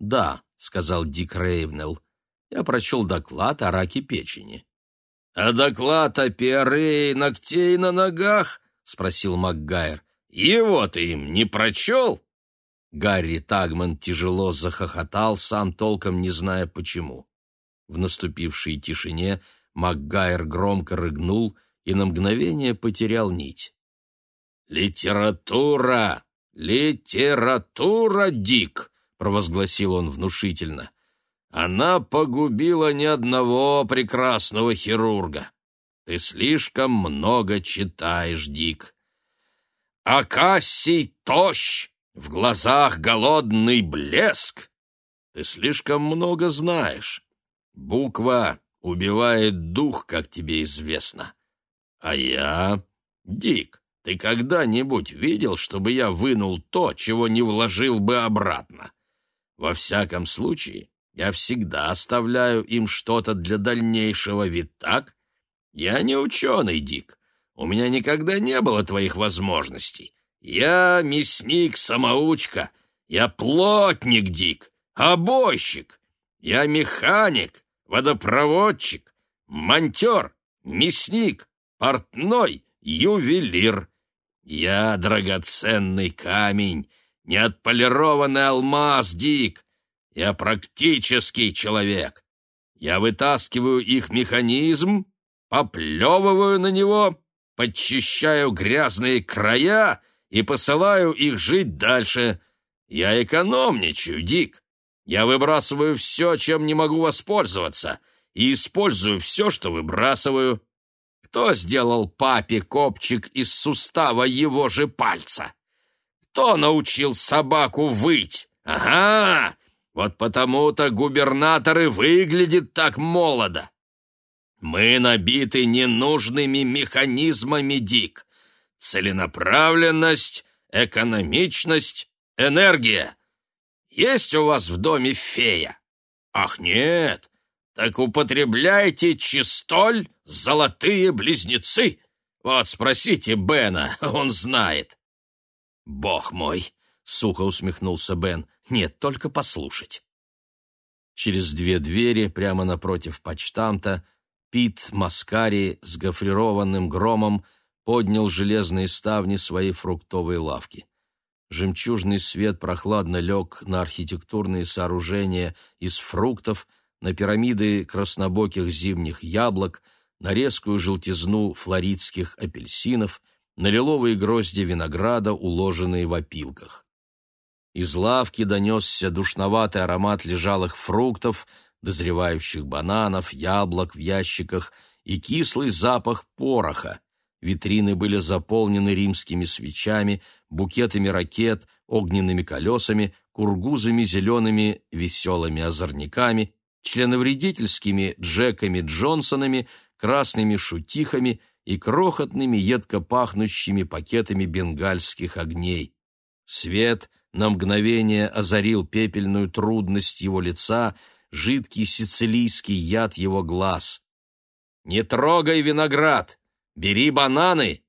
«Да», — сказал Дик Рейвнелл. «Я прочел доклад о раке печени». «А доклад о пиарее ногтей на ногах?» — спросил Макгайр. «Его ты им не прочел?» Гарри Тагман тяжело захохотал, сам толком не зная почему. В наступившей тишине Макгайр громко рыгнул и на мгновение потерял нить. «Литература! Литература, Дик!» — провозгласил он внушительно. «Она погубила ни одного прекрасного хирурга. Ты слишком много читаешь, Дик. Акасий тощ, в глазах голодный блеск. Ты слишком много знаешь. Буква убивает дух, как тебе известно. А я... Дик, ты когда-нибудь видел, чтобы я вынул то, чего не вложил бы обратно? Во всяком случае, я всегда оставляю им что-то для дальнейшего, ведь так? Я не ученый, Дик. У меня никогда не было твоих возможностей. Я мясник-самоучка, я плотник, Дик, обойщик, я механик, водопроводчик, монтер, мясник, портной, ювелир. Я драгоценный камень, неотполированный алмаз, Дик. Я практический человек. Я вытаскиваю их механизм, поплевываю на него, подчищаю грязные края — и посылаю их жить дальше. Я экономничаю, Дик. Я выбрасываю все, чем не могу воспользоваться, и использую все, что выбрасываю. Кто сделал папе копчик из сустава его же пальца? Кто научил собаку выть? Ага, вот потому-то губернаторы выглядят так молодо. Мы набиты ненужными механизмами, Дик целенаправленность, экономичность, энергия. Есть у вас в доме фея? Ах, нет, так употребляйте чистоль золотые близнецы. Вот спросите Бена, он знает». «Бог мой!» — сухо усмехнулся Бен. «Нет, только послушать». Через две двери, прямо напротив почтамта, Пит Маскари с гофрированным громом поднял железные ставни своей фруктовой лавки. Жемчужный свет прохладно лег на архитектурные сооружения из фруктов, на пирамиды краснобоких зимних яблок, на резкую желтизну флоридских апельсинов, на лиловые грозди винограда, уложенные в опилках. Из лавки донесся душноватый аромат лежалых фруктов, дозревающих бананов, яблок в ящиках и кислый запах пороха. Витрины были заполнены римскими свечами, букетами ракет, огненными колесами, кургузами зелеными веселыми озорниками, членовредительскими Джеками Джонсонами, красными шутихами и крохотными едко пахнущими пакетами бенгальских огней. Свет на мгновение озарил пепельную трудность его лица, жидкий сицилийский яд его глаз. «Не трогай виноград! Бери бананы!»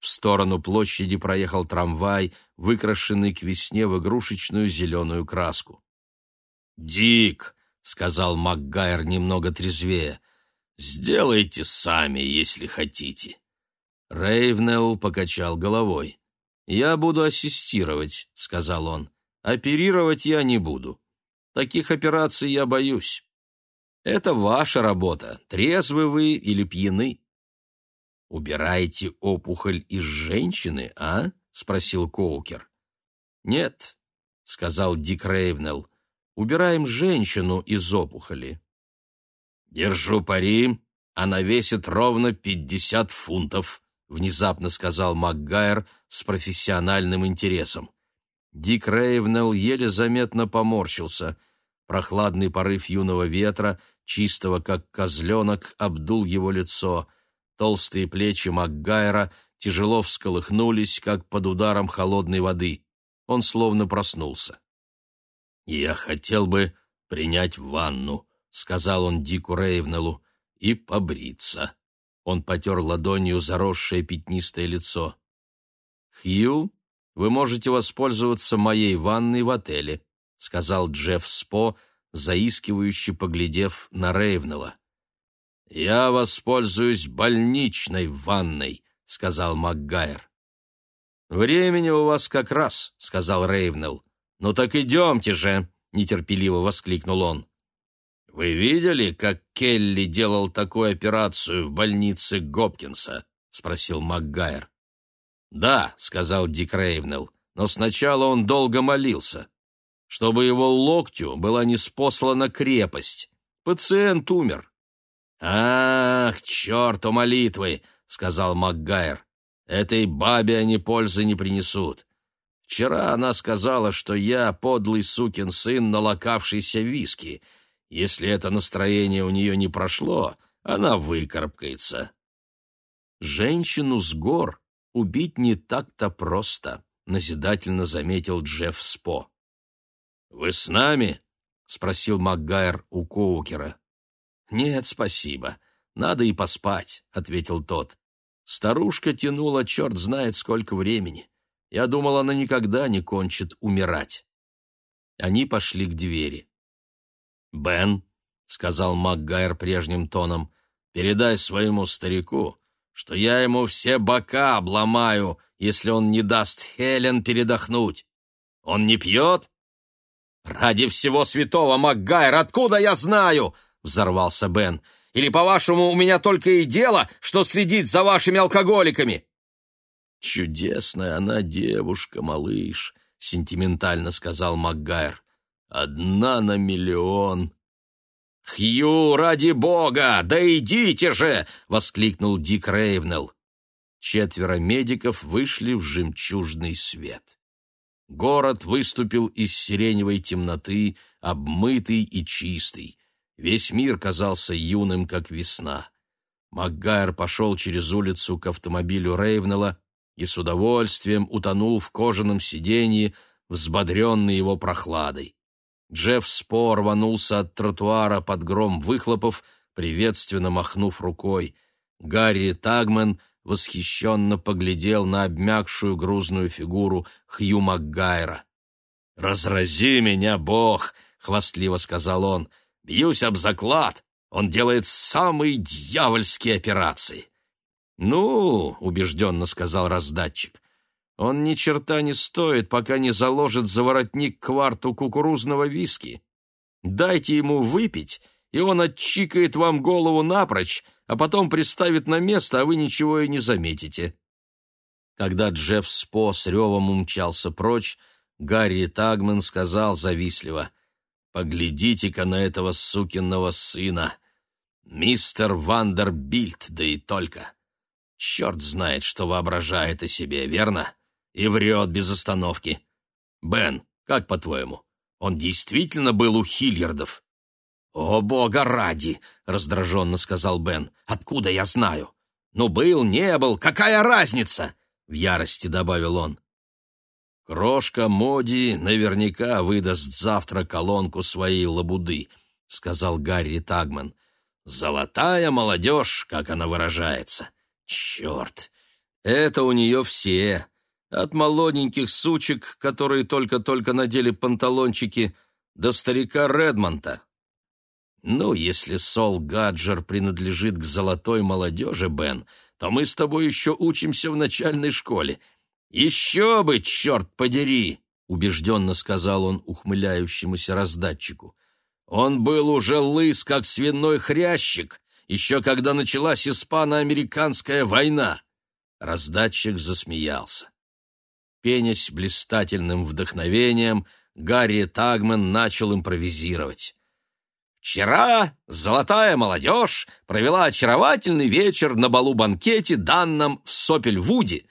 В сторону площади проехал трамвай, выкрашенный к весне в игрушечную зеленую краску. «Дик!» — сказал Макгайр немного трезвее. «Сделайте сами, если хотите». Рейвнелл покачал головой. «Я буду ассистировать», — сказал он. «Оперировать я не буду. Таких операций я боюсь. Это ваша работа, трезвы вы или пьяны». «Убираете опухоль из женщины, а?» — спросил Коукер. «Нет», — сказал Дик Рейвнелл. «Убираем женщину из опухоли». «Держу пари, она весит ровно пятьдесят фунтов», — внезапно сказал МакГайр с профессиональным интересом. Дик Рейвнелл еле заметно поморщился. Прохладный порыв юного ветра, чистого как козленок, обдул его лицо. Толстые плечи МакГайра тяжело всколыхнулись, как под ударом холодной воды. Он словно проснулся. «Я хотел бы принять ванну», — сказал он Дику Рейвнеллу, — «и побриться». Он потер ладонью заросшее пятнистое лицо. «Хью, вы можете воспользоваться моей ванной в отеле», — сказал Джефф Спо, заискивающе поглядев на Рейвнелла. «Я воспользуюсь больничной ванной», — сказал МакГайр. «Времени у вас как раз», — сказал Рейвнелл. «Ну так идемте же», — нетерпеливо воскликнул он. «Вы видели, как Келли делал такую операцию в больнице Гопкинса?» — спросил МакГайр. «Да», — сказал Дик Рейвнелл, — «но сначала он долго молился, чтобы его локтю была неспослана крепость. Пациент умер». «Ах, черту молитвы!» — сказал МакГайр. «Этой бабе они пользы не принесут. Вчера она сказала, что я подлый сукин сын, налокавшийся виски, — если это настроение у нее не прошло, она выкарабкается. Женщину с гор убить не так-то просто, назидательно заметил Джефф Спо. Вы с нами? спросил Макгайр у Коукера. Нет, спасибо. Надо и поспать, ответил тот. Старушка тянула черт знает сколько времени. Я думал, она никогда не кончит умирать. Они пошли к двери. «Бен», — сказал МакГайр прежним тоном, — «передай своему старику, что я ему все бока обломаю, если он не даст Хелен передохнуть. Он не пьет?» «Ради всего святого, МакГайр, откуда я знаю?» — взорвался Бен. «Или, по-вашему, у меня только и дело, что следить за вашими алкоголиками?» «Чудесная она девушка, малыш», — сентиментально сказал МакГайр. Одна на миллион. «Хью, ради бога! Да идите же!» — воскликнул Дик Рейвнелл. Четверо медиков вышли в жемчужный свет. Город выступил из сиреневой темноты, обмытый и чистый. Весь мир казался юным, как весна. Макгайр пошел через улицу к автомобилю Рейвнелла и с удовольствием утонул в кожаном сиденье, взбодренный его прохладой. Джефф Спо рванулся от тротуара под гром выхлопов, приветственно махнув рукой. Гарри Тагмен восхищенно поглядел на обмякшую грузную фигуру Хью Макгайра. «Разрази меня, Бог!» — хвастливо сказал он. «Бьюсь об заклад. Он делает самые дьявольские операции». «Ну, — убежденно сказал раздатчик, — он ни черта не стоит, пока не заложит за воротник кварту кукурузного виски. Дайте ему выпить, и он отчикает вам голову напрочь, а потом приставит на место, а вы ничего и не заметите». Когда Джефф Спо с ревом умчался прочь, Гарри Тагман сказал завистливо, «Поглядите-ка на этого сукиного сына! Мистер Вандербильт, да и только! Черт знает, что воображает о себе, верно? И врет без остановки. Бен, как по-твоему, он действительно был у Хильярдов?» «О, бога ради!» — раздраженно сказал Бен. «Откуда я знаю?» «Ну, был, не был, какая разница?» — в ярости добавил он. «Крошка Моди наверняка выдаст завтра колонку своей лабуды», — сказал Гарри Тагман. «Золотая молодежь, как она выражается. Черт! Это у нее все. От молоденьких сучек, которые только-только надели панталончики, до старика Редмонта. Ну, если Сол Гаджер принадлежит к золотой молодежи, Бен, то мы с тобой еще учимся в начальной школе — «Еще бы, черт подери!» — убежденно сказал он ухмыляющемуся раздатчику. «Он был уже лыс, как свиной хрящик, еще когда началась испано-американская война!» Раздатчик засмеялся. Пенясь блистательным вдохновением, Гарри Тагман начал импровизировать. Вчера золотая молодежь провела очаровательный вечер на балу-банкете, данном в Сопельвуде,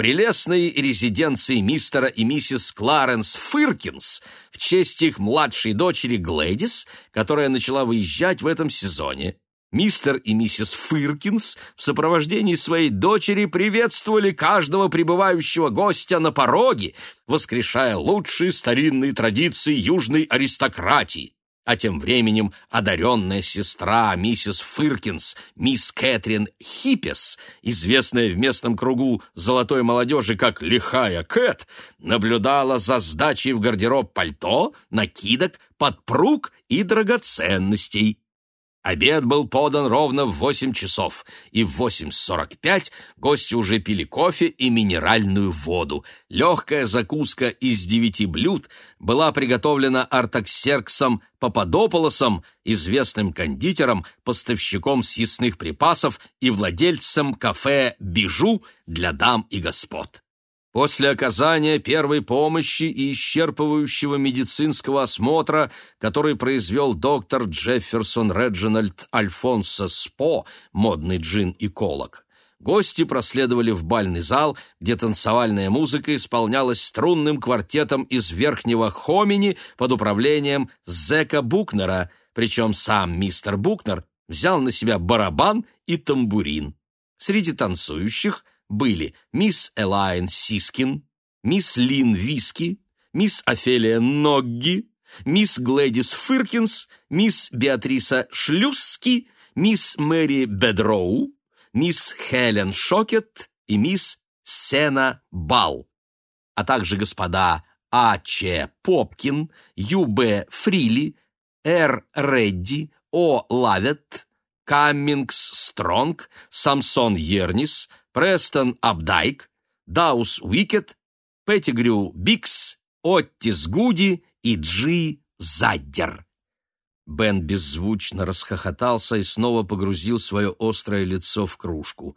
прелестной резиденции мистера и миссис Кларенс Фыркинс в честь их младшей дочери Глэдис, которая начала выезжать в этом сезоне. Мистер и миссис Фыркинс в сопровождении своей дочери приветствовали каждого прибывающего гостя на пороге, воскрешая лучшие старинные традиции южной аристократии. А тем временем одаренная сестра миссис Фыркинс, мисс Кэтрин Хиппес, известная в местном кругу золотой молодежи как «Лихая Кэт», наблюдала за сдачей в гардероб пальто, накидок, подпруг и драгоценностей. Обед был подан ровно в восемь часов, и в восемь сорок пять гости уже пили кофе и минеральную воду. Легкая закуска из девяти блюд была приготовлена артаксерксом Пападополосом, известным кондитером, поставщиком съестных припасов и владельцем кафе «Бижу» для дам и господ. После оказания первой помощи и исчерпывающего медицинского осмотра, который произвел доктор Джефферсон Реджинальд Альфонсо Спо, модный джин-эколог, гости проследовали в бальный зал, где танцевальная музыка исполнялась струнным квартетом из верхнего хомини под управлением Зека Букнера, причем сам мистер Букнер взял на себя барабан и тамбурин. Среди танцующих были мисс Элайн Сискин, мисс Лин Виски, мисс Офелия Ногги, мисс Глэдис Фыркинс, мисс Беатриса Шлюсски, мисс Мэри Бедроу, мисс Хелен Шокет и мисс Сена Бал, а также господа А. Ч. Попкин, Ю. Б. Фрили, Р. Редди, О. Лавет, Каммингс Стронг, Самсон Ернис, Престон Абдайк, Даус Уикет, Петтигрю Бикс, Оттис Гуди и Джи Заддер. Бен беззвучно расхохотался и снова погрузил свое острое лицо в кружку.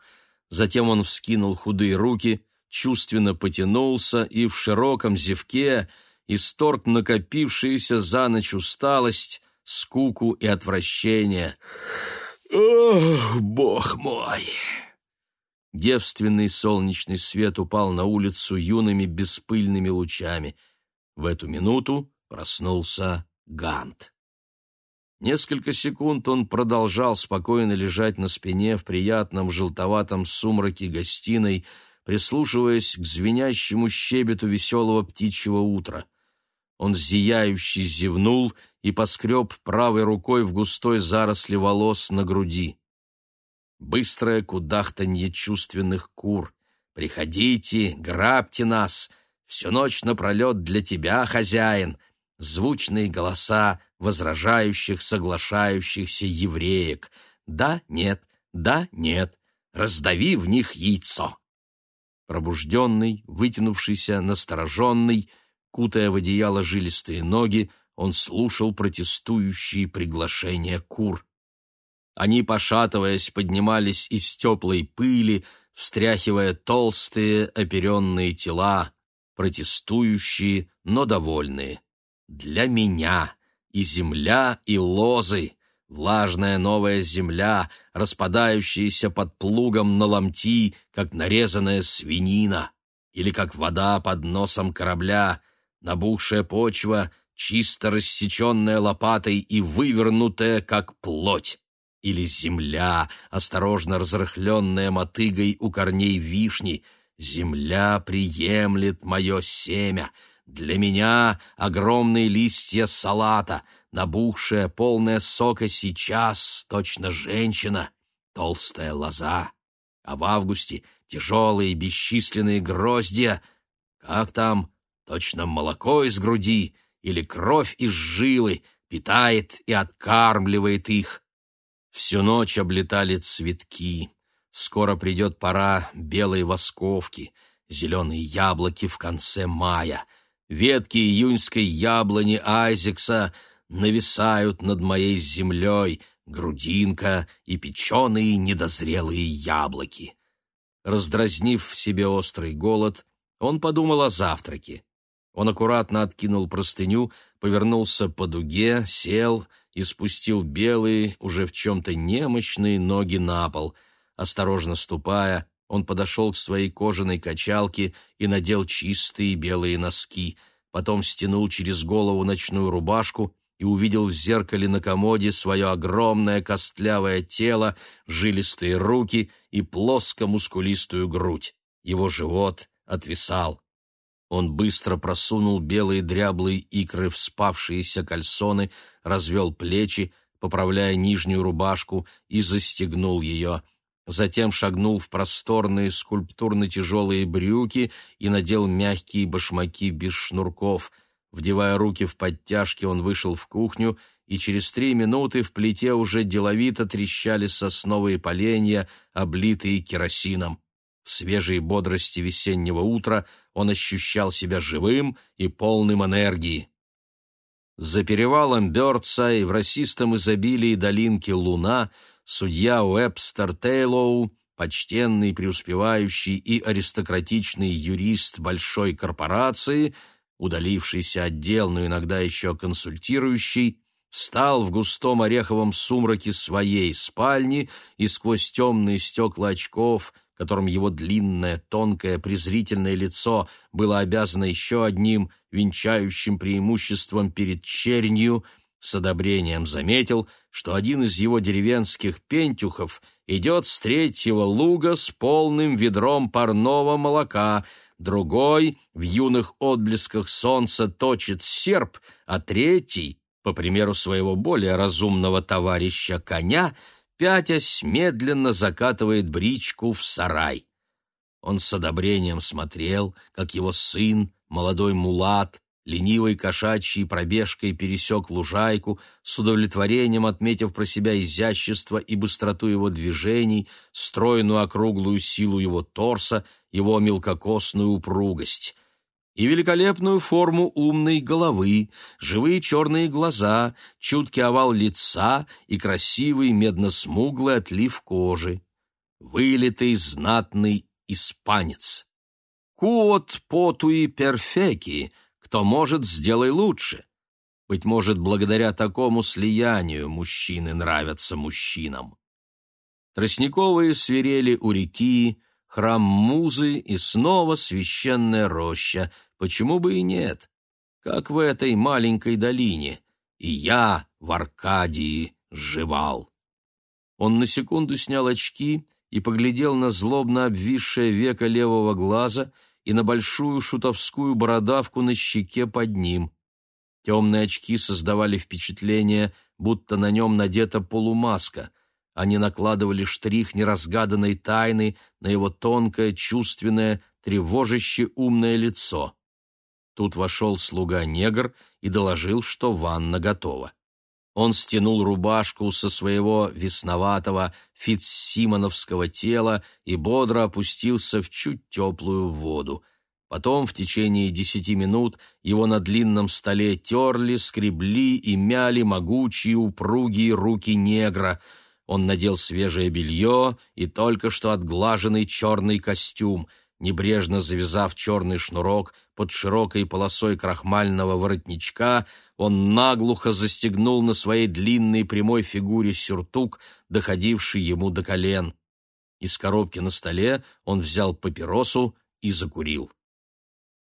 Затем он вскинул худые руки, чувственно потянулся и в широком зевке исторг накопившуюся за ночь усталость, скуку и отвращение. «Ох, бог мой!» Девственный солнечный свет упал на улицу юными беспыльными лучами. В эту минуту проснулся Гант. Несколько секунд он продолжал спокойно лежать на спине в приятном желтоватом сумраке гостиной, прислушиваясь к звенящему щебету веселого птичьего утра. Он зияющий зевнул и поскреб правой рукой в густой заросли волос на груди. Быстрое кудахтанье чувственных кур. «Приходите, грабьте нас! Всю ночь напролет для тебя, хозяин!» Звучные голоса возражающих, соглашающихся евреек. «Да, нет, да, нет, раздави в них яйцо!» Пробужденный, вытянувшийся, настороженный, кутая в одеяло жилистые ноги, он слушал протестующие приглашения кур. Они, пошатываясь, поднимались из теплой пыли, встряхивая толстые оперенные тела, протестующие, но довольные. «Для меня и земля, и лозы!» Влажная новая земля, распадающаяся под плугом на ломти, как нарезанная свинина, или как вода под носом корабля, набухшая почва, чисто рассеченная лопатой и вывернутая, как плоть, или земля, осторожно разрыхленная мотыгой у корней вишни. Земля приемлет мое семя. Для меня огромные листья салата — набухшая, полная сока сейчас, точно женщина, толстая лоза. А в августе тяжелые бесчисленные гроздья. Как там? Точно молоко из груди или кровь из жилы питает и откармливает их. Всю ночь облетали цветки. Скоро придет пора белой восковки, зеленые яблоки в конце мая. Ветки июньской яблони Айзекса — нависают над моей землей грудинка и печеные недозрелые яблоки. Раздразнив в себе острый голод, он подумал о завтраке. Он аккуратно откинул простыню, повернулся по дуге, сел и спустил белые, уже в чем-то немощные ноги на пол. Осторожно ступая, он подошел к своей кожаной качалке и надел чистые белые носки, потом стянул через голову ночную рубашку и увидел в зеркале на комоде свое огромное костлявое тело, жилистые руки и плоско-мускулистую грудь. Его живот отвисал. Он быстро просунул белые дряблые икры в спавшиеся кальсоны, развел плечи, поправляя нижнюю рубашку, и застегнул ее. Затем шагнул в просторные скульптурно-тяжелые брюки и надел мягкие башмаки без шнурков — Вдевая руки в подтяжки, он вышел в кухню, и через три минуты в плите уже деловито трещали сосновые поленья, облитые керосином. В свежей бодрости весеннего утра он ощущал себя живым и полным энергии. За перевалом Бёрдса и в расистом изобилии долинки Луна судья Уэбстер Тейлоу, почтенный, преуспевающий и аристократичный юрист большой корпорации — удалившийся отдел, но иногда еще консультирующий, встал в густом ореховом сумраке своей спальни и сквозь темные стекла очков, которым его длинное, тонкое, презрительное лицо было обязано еще одним венчающим преимуществом перед чернью, с одобрением заметил, что один из его деревенских пентюхов идет с третьего луга с полным ведром парного молока — другой в юных отблесках солнца точит серп, а третий, по примеру своего более разумного товарища коня, пятясь медленно закатывает бричку в сарай. Он с одобрением смотрел, как его сын, молодой мулат, ленивой кошачьей пробежкой пересек лужайку, с удовлетворением отметив про себя изящество и быстроту его движений, стройную округлую силу его торса, его мелкокосную упругость и великолепную форму умной головы, живые черные глаза, чуткий овал лица и красивый медно-смуглый отлив кожи. Вылитый знатный испанец. Куот потуи перфеки, кто может, сделай лучше. Быть может, благодаря такому слиянию мужчины нравятся мужчинам. Тростниковые свирели у реки, храм Музы и снова священная роща. Почему бы и нет? Как в этой маленькой долине. И я в Аркадии жевал. Он на секунду снял очки и поглядел на злобно обвисшее веко левого глаза — и на большую шутовскую бородавку на щеке под ним. Темные очки создавали впечатление, будто на нем надета полумаска. Они накладывали штрих неразгаданной тайны на его тонкое, чувственное, тревожище умное лицо. Тут вошел слуга-негр и доложил, что ванна готова. Он стянул рубашку со своего весноватого фитцсимоновского тела и бодро опустился в чуть теплую воду. Потом в течение десяти минут его на длинном столе терли, скребли и мяли могучие упругие руки негра. Он надел свежее белье и только что отглаженный черный костюм — Небрежно завязав черный шнурок под широкой полосой крахмального воротничка, он наглухо застегнул на своей длинной прямой фигуре сюртук, доходивший ему до колен. Из коробки на столе он взял папиросу и закурил.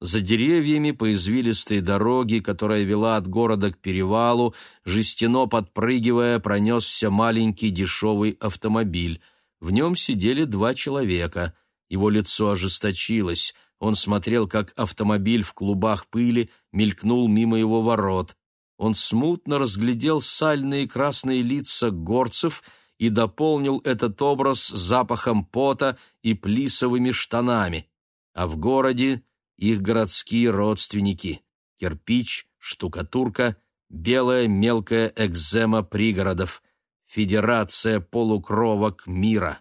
За деревьями по извилистой дороге, которая вела от города к перевалу, жестяно подпрыгивая, пронесся маленький дешевый автомобиль. В нем сидели два человека — его лицо ожесточилось. Он смотрел, как автомобиль в клубах пыли мелькнул мимо его ворот. Он смутно разглядел сальные красные лица горцев и дополнил этот образ запахом пота и плисовыми штанами. А в городе их городские родственники — кирпич, штукатурка, белая мелкая экзема пригородов, федерация полукровок мира.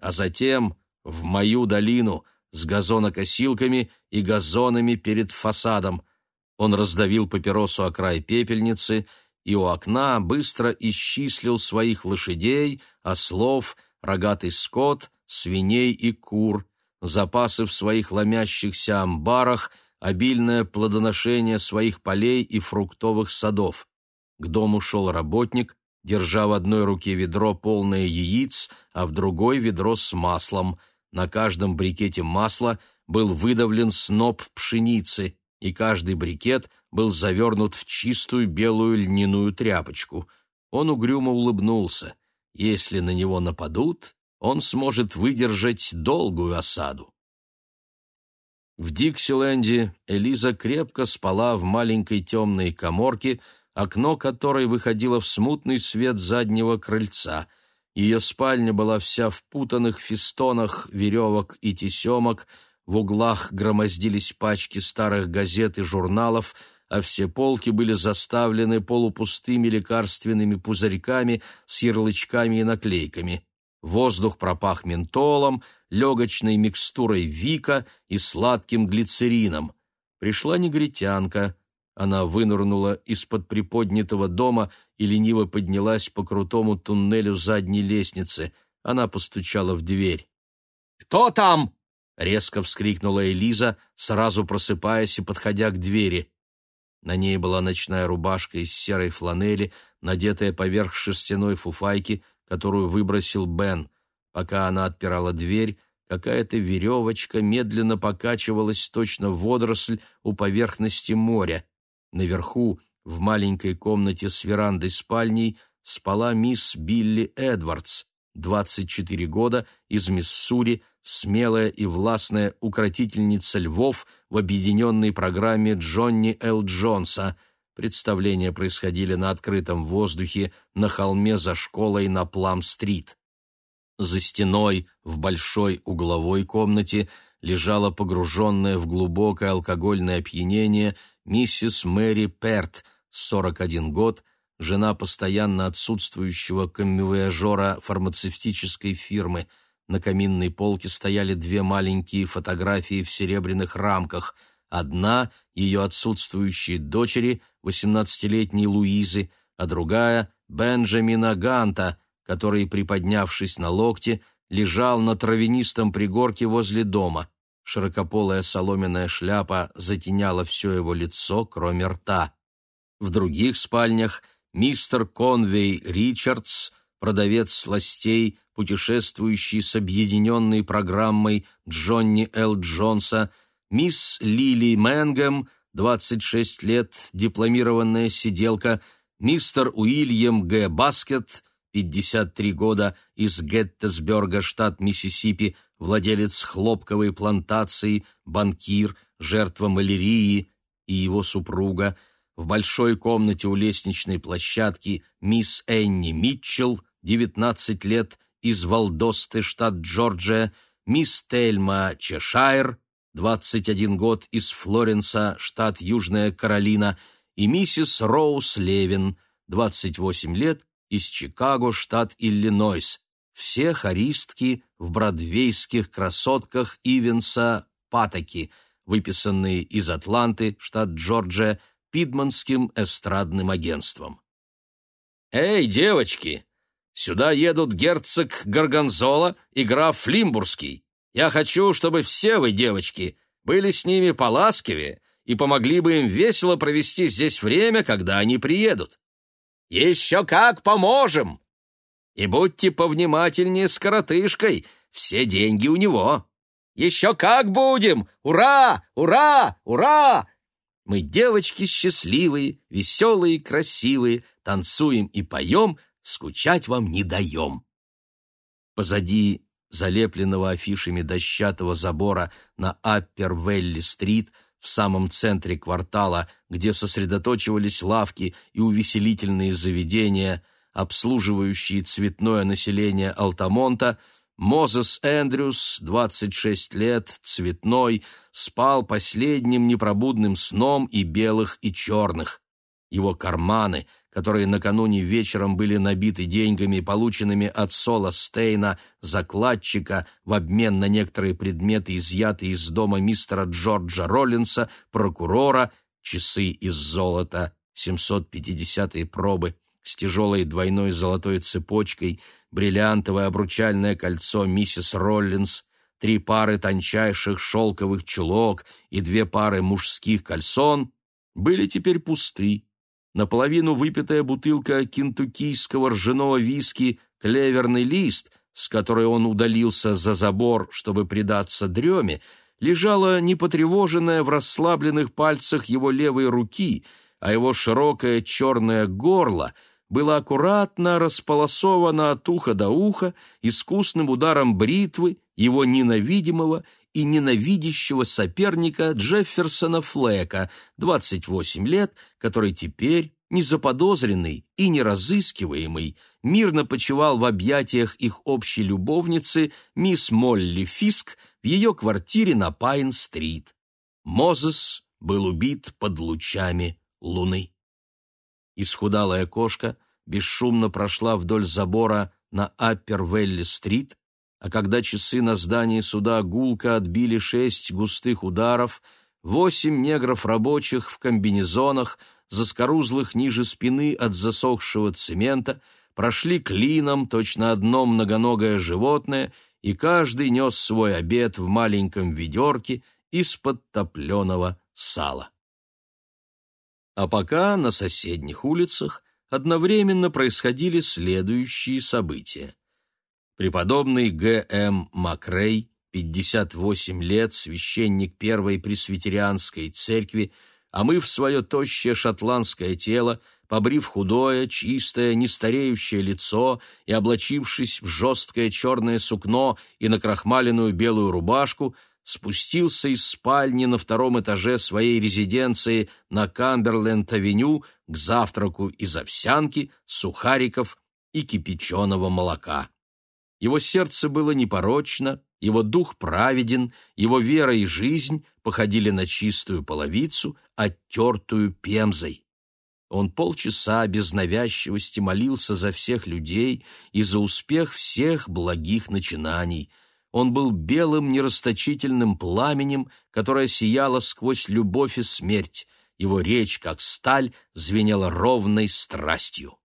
А затем в мою долину с газонокосилками и газонами перед фасадом. Он раздавил папиросу о край пепельницы и у окна быстро исчислил своих лошадей, ослов, рогатый скот, свиней и кур, запасы в своих ломящихся амбарах, обильное плодоношение своих полей и фруктовых садов. К дому шел работник, держа в одной руке ведро полное яиц, а в другой ведро с маслом. На каждом брикете масла был выдавлен сноп пшеницы, и каждый брикет был завернут в чистую белую льняную тряпочку. Он угрюмо улыбнулся. Если на него нападут, он сможет выдержать долгую осаду. В Диксиленде Элиза крепко спала в маленькой темной коморке, окно которой выходило в смутный свет заднего крыльца — ее спальня была вся в путанных фестонах веревок и тесемок, в углах громоздились пачки старых газет и журналов, а все полки были заставлены полупустыми лекарственными пузырьками с ярлычками и наклейками. Воздух пропах ментолом, легочной микстурой Вика и сладким глицерином. Пришла негритянка. Она вынырнула из-под приподнятого дома и лениво поднялась по крутому туннелю задней лестницы. Она постучала в дверь. «Кто там?» — резко вскрикнула Элиза, сразу просыпаясь и подходя к двери. На ней была ночная рубашка из серой фланели, надетая поверх шерстяной фуфайки, которую выбросил Бен. Пока она отпирала дверь, какая-то веревочка медленно покачивалась точно водоросль у поверхности моря. Наверху в маленькой комнате с верандой спальней спала мисс Билли Эдвардс, 24 года, из Миссури, смелая и властная укротительница львов в объединенной программе Джонни Л. Джонса. Представления происходили на открытом воздухе на холме за школой на Плам-стрит. За стеной в большой угловой комнате лежала погруженная в глубокое алкогольное опьянение миссис Мэри Перт – 41 год, жена постоянно отсутствующего камевояжера фармацевтической фирмы. На каминной полке стояли две маленькие фотографии в серебряных рамках. Одна — ее отсутствующей дочери, 18-летней Луизы, а другая — Бенджамина Ганта, который, приподнявшись на локте, лежал на травянистом пригорке возле дома. Широкополая соломенная шляпа затеняла все его лицо, кроме рта. В других спальнях мистер Конвей Ричардс, продавец сластей, путешествующий с объединенной программой Джонни Л. Джонса, мисс Лили Мэнгем, 26 лет, дипломированная сиделка, мистер Уильям Г. Баскет, 53 года, из Геттесберга, штат Миссисипи, владелец хлопковой плантации, банкир, жертва малярии, и его супруга – в большой комнате у лестничной площадки мисс Энни Митчелл, 19 лет, из Валдосты, штат Джорджия, мисс Тельма Чешайр, 21 год, из Флоренса, штат Южная Каролина, и миссис Роуз Левин, 28 лет, из Чикаго, штат Иллинойс, все хористки в бродвейских красотках Ивенса Патаки, выписанные из Атланты, штат Джорджия, Пидманским эстрадным агентством. «Эй, девочки! Сюда едут герцог Горгонзола и граф Флимбурский. Я хочу, чтобы все вы, девочки, были с ними поласкивее и помогли бы им весело провести здесь время, когда они приедут. Еще как поможем! И будьте повнимательнее с коротышкой, все деньги у него. Еще как будем! Ура! Ура! Ура! Мы девочки счастливые, веселые, красивые, танцуем и поем, скучать вам не даем. Позади залепленного афишами дощатого забора на Аппер-Велли-стрит – в самом центре квартала, где сосредоточивались лавки и увеселительные заведения, обслуживающие цветное население Алтамонта, Мозес Эндрюс, 26 лет, цветной, спал последним непробудным сном и белых, и черных. Его карманы, которые накануне вечером были набиты деньгами, полученными от Сола Стейна, закладчика, в обмен на некоторые предметы, изъятые из дома мистера Джорджа Роллинса, прокурора, часы из золота, 750-е пробы, с тяжелой двойной золотой цепочкой, бриллиантовое обручальное кольцо миссис Роллинс, три пары тончайших шелковых чулок и две пары мужских кальсон были теперь пусты наполовину выпитая бутылка кентуккийского ржаного виски «Клеверный лист», с которой он удалился за забор, чтобы предаться дреме, лежала непотревоженная в расслабленных пальцах его левой руки, а его широкое черное горло было аккуратно располосовано от уха до уха искусным ударом бритвы его ненавидимого и ненавидящего соперника Джефферсона Флека, 28 лет, который теперь, незаподозренный и неразыскиваемый, мирно почивал в объятиях их общей любовницы мисс Молли Фиск в ее квартире на Пайн-стрит. Мозес был убит под лучами луны. Исхудалая кошка бесшумно прошла вдоль забора на Аппер-Велли-стрит, а когда часы на здании суда гулко отбили шесть густых ударов, восемь негров рабочих в комбинезонах, заскорузлых ниже спины от засохшего цемента, прошли клином точно одно многоногое животное, и каждый нес свой обед в маленьком ведерке из-под топленого сала. А пока на соседних улицах одновременно происходили следующие события. Преподобный Г.М. Макрей, 58 лет, священник Первой Пресвитерианской церкви, омыв свое тощее шотландское тело, побрив худое, чистое, нестареющее лицо и облачившись в жесткое черное сукно и накрахмаленную белую рубашку, спустился из спальни на втором этаже своей резиденции на Камберленд-авеню к завтраку из овсянки, сухариков и кипяченого молока. Его сердце было непорочно, его дух праведен, его вера и жизнь походили на чистую половицу, оттертую пемзой. Он полчаса без навязчивости молился за всех людей и за успех всех благих начинаний. Он был белым нерасточительным пламенем, которое сияло сквозь любовь и смерть. Его речь, как сталь, звенела ровной страстью.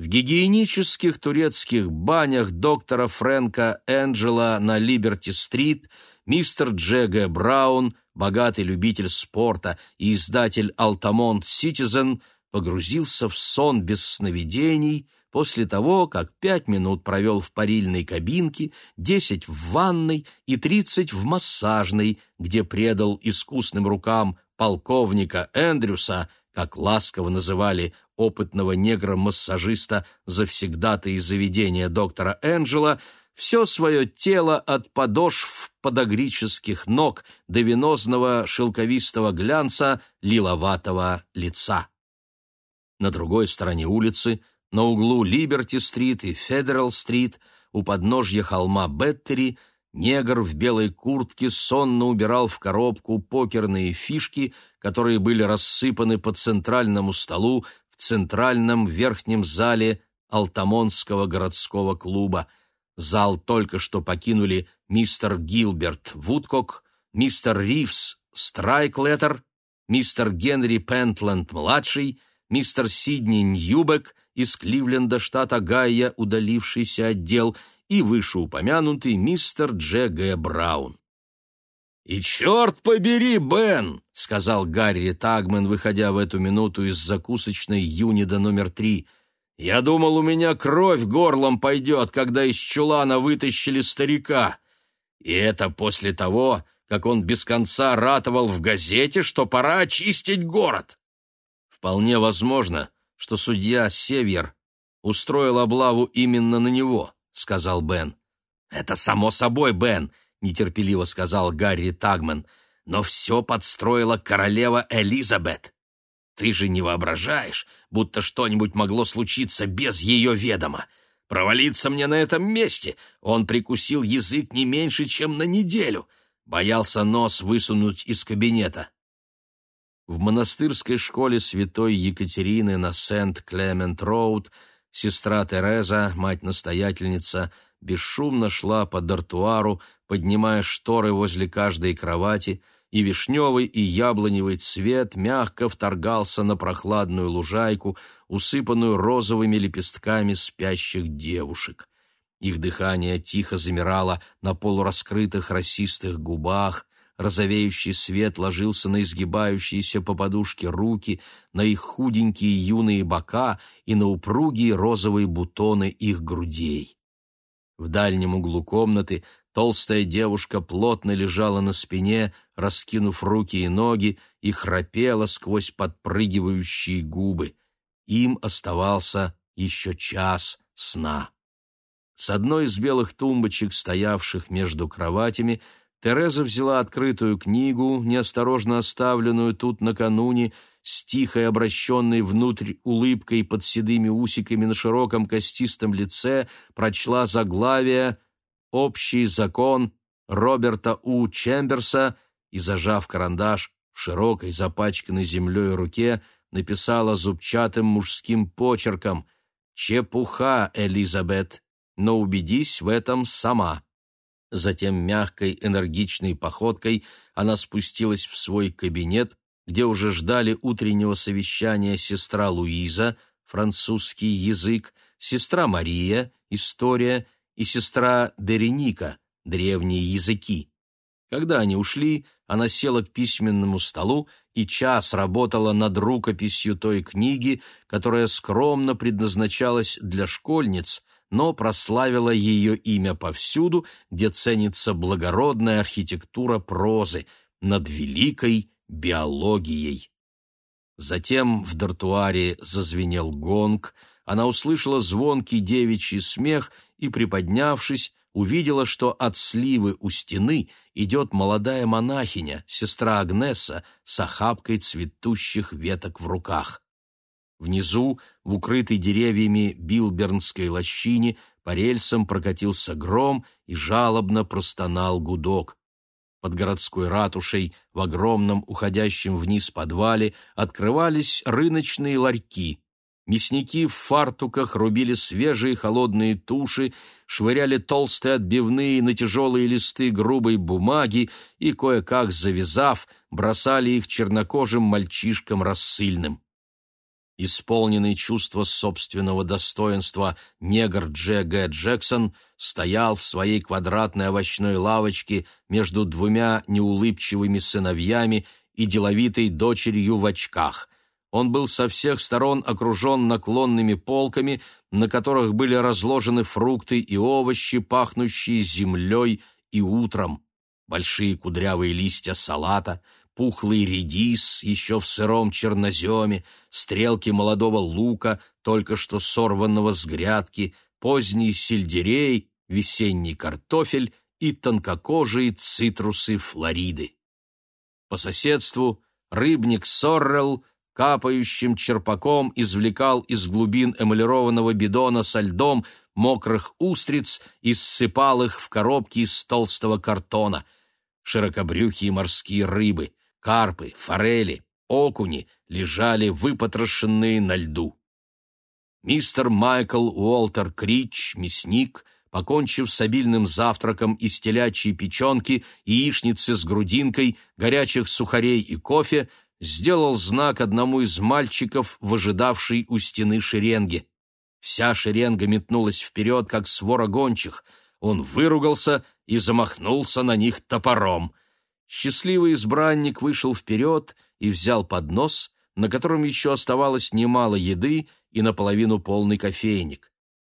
В гигиенических турецких банях доктора Фрэнка Энджела на Либерти-стрит мистер Джеге Браун, богатый любитель спорта и издатель «Алтамонт Ситизен», погрузился в сон без сновидений после того, как пять минут провел в парильной кабинке, десять в ванной и тридцать в массажной, где предал искусным рукам полковника Эндрюса, как ласково называли опытного негра-массажиста завсегдата из заведения доктора Энджела, все свое тело от подошв подогрических ног до венозного шелковистого глянца лиловатого лица. На другой стороне улицы на углу Либерти-стрит и Федерал-стрит, у подножья холма Беттери, негр в белой куртке сонно убирал в коробку покерные фишки, которые были рассыпаны по центральному столу центральном верхнем зале Алтамонского городского клуба. Зал только что покинули мистер Гилберт Вудкок, мистер Ривс Страйклеттер, мистер Генри Пентленд-младший, мистер Сидни Ньюбек из Кливленда, штата Гайя, удалившийся отдел, и вышеупомянутый мистер Дж. Г. Браун. «И черт побери, Бен!» — сказал Гарри Тагмен, выходя в эту минуту из закусочной Юнида номер три. «Я думал, у меня кровь горлом пойдет, когда из чулана вытащили старика. И это после того, как он без конца ратовал в газете, что пора очистить город. Вполне возможно, что судья Севьер устроил облаву именно на него, сказал Бен. Это само собой, Бен, нетерпеливо сказал Гарри Тагман. Но все подстроила королева Элизабет. Ты же не воображаешь, будто что-нибудь могло случиться без ее ведома. Провалиться мне на этом месте. Он прикусил язык не меньше, чем на неделю — боялся нос высунуть из кабинета. В монастырской школе святой Екатерины на Сент-Клемент-Роуд сестра Тереза, мать-настоятельница, бесшумно шла по дартуару, поднимая шторы возле каждой кровати, и вишневый и яблоневый цвет мягко вторгался на прохладную лужайку, усыпанную розовыми лепестками спящих девушек. Их дыхание тихо замирало на полураскрытых расистых губах, розовеющий свет ложился на изгибающиеся по подушке руки, на их худенькие юные бока и на упругие розовые бутоны их грудей. В дальнем углу комнаты толстая девушка плотно лежала на спине, раскинув руки и ноги, и храпела сквозь подпрыгивающие губы. Им оставался еще час сна. С одной из белых тумбочек, стоявших между кроватями, Тереза взяла открытую книгу, неосторожно оставленную тут накануне, с тихой обращенной внутрь улыбкой под седыми усиками на широком костистом лице, прочла заглавие «Общий закон» Роберта У. Чемберса и, зажав карандаш в широкой запачканной землей руке, написала зубчатым мужским почерком «Чепуха, Элизабет, но убедись в этом сама». Затем мягкой, энергичной походкой она спустилась в свой кабинет, где уже ждали утреннего совещания сестра Луиза, французский язык, сестра Мария, история, и сестра Береника, древние языки. Когда они ушли, она села к письменному столу и час работала над рукописью той книги, которая скромно предназначалась для школьниц, но прославила ее имя повсюду, где ценится благородная архитектура прозы, над великой биологией. Затем в дартуаре зазвенел гонг, она услышала звонкий девичий смех и, приподнявшись, увидела, что от сливы у стены идет молодая монахиня, сестра Агнеса, с охапкой цветущих веток в руках. Внизу, в укрытой деревьями Билбернской лощине, по рельсам прокатился гром и жалобно простонал гудок. Под городской ратушей в огромном уходящем вниз подвале открывались рыночные ларьки. Мясники в фартуках рубили свежие холодные туши, швыряли толстые отбивные на тяжелые листы грубой бумаги и, кое-как завязав, бросали их чернокожим мальчишкам рассыльным исполненный чувства собственного достоинства негр Дж. Г. Джексон стоял в своей квадратной овощной лавочке между двумя неулыбчивыми сыновьями и деловитой дочерью в очках. Он был со всех сторон окружен наклонными полками, на которых были разложены фрукты и овощи, пахнущие землей и утром. Большие кудрявые листья салата — пухлый редис еще в сыром черноземе, стрелки молодого лука, только что сорванного с грядки, поздний сельдерей, весенний картофель и тонкокожие цитрусы Флориды. По соседству рыбник Соррел капающим черпаком извлекал из глубин эмалированного бидона со льдом мокрых устриц и ссыпал их в коробки из толстого картона. Широкобрюхие морские рыбы, карпы, форели, окуни лежали выпотрошенные на льду. Мистер Майкл Уолтер Крич, мясник, покончив с обильным завтраком из телячьей печенки, яичницы с грудинкой, горячих сухарей и кофе, сделал знак одному из мальчиков, выжидавшей у стены шеренги. Вся шеренга метнулась вперед, как свора гончих. Он выругался и замахнулся на них топором. Счастливый избранник вышел вперед и взял поднос, на котором еще оставалось немало еды и наполовину полный кофейник.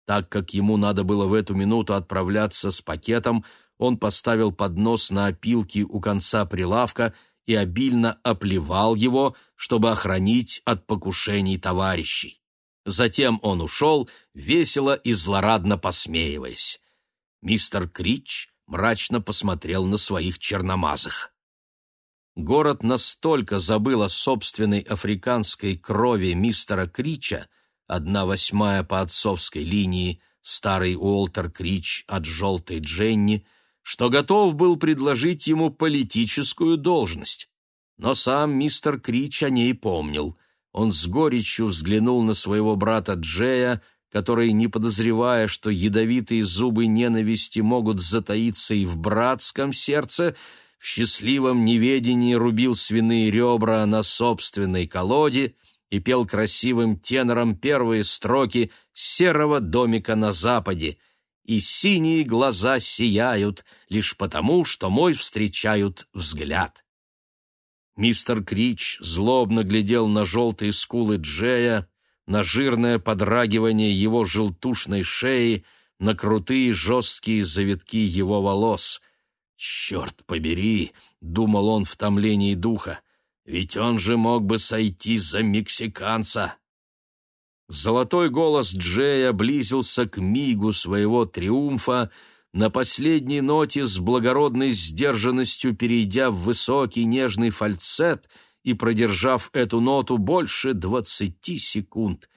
Так как ему надо было в эту минуту отправляться с пакетом, он поставил поднос на опилки у конца прилавка и обильно оплевал его, чтобы охранить от покушений товарищей. Затем он ушел, весело и злорадно посмеиваясь. Мистер Крич мрачно посмотрел на своих черномазых. Город настолько забыл о собственной африканской крови мистера Крича, одна восьмая по отцовской линии, старый Уолтер Крич от желтой Дженни, что готов был предложить ему политическую должность. Но сам мистер Крич о ней помнил. Он с горечью взглянул на своего брата Джея, который, не подозревая, что ядовитые зубы ненависти могут затаиться и в братском сердце, в счастливом неведении рубил свиные ребра на собственной колоде и пел красивым тенором первые строки «Серого домика на западе», и синие глаза сияют лишь потому, что мой встречают взгляд. Мистер Крич злобно глядел на желтые скулы Джея, на жирное подрагивание его желтушной шеи, на крутые жесткие завитки его волос. «Черт побери!» — думал он в томлении духа. «Ведь он же мог бы сойти за мексиканца!» Золотой голос Джея близился к мигу своего триумфа, на последней ноте с благородной сдержанностью перейдя в высокий нежный фальцет и продержав эту ноту больше двадцати секунд.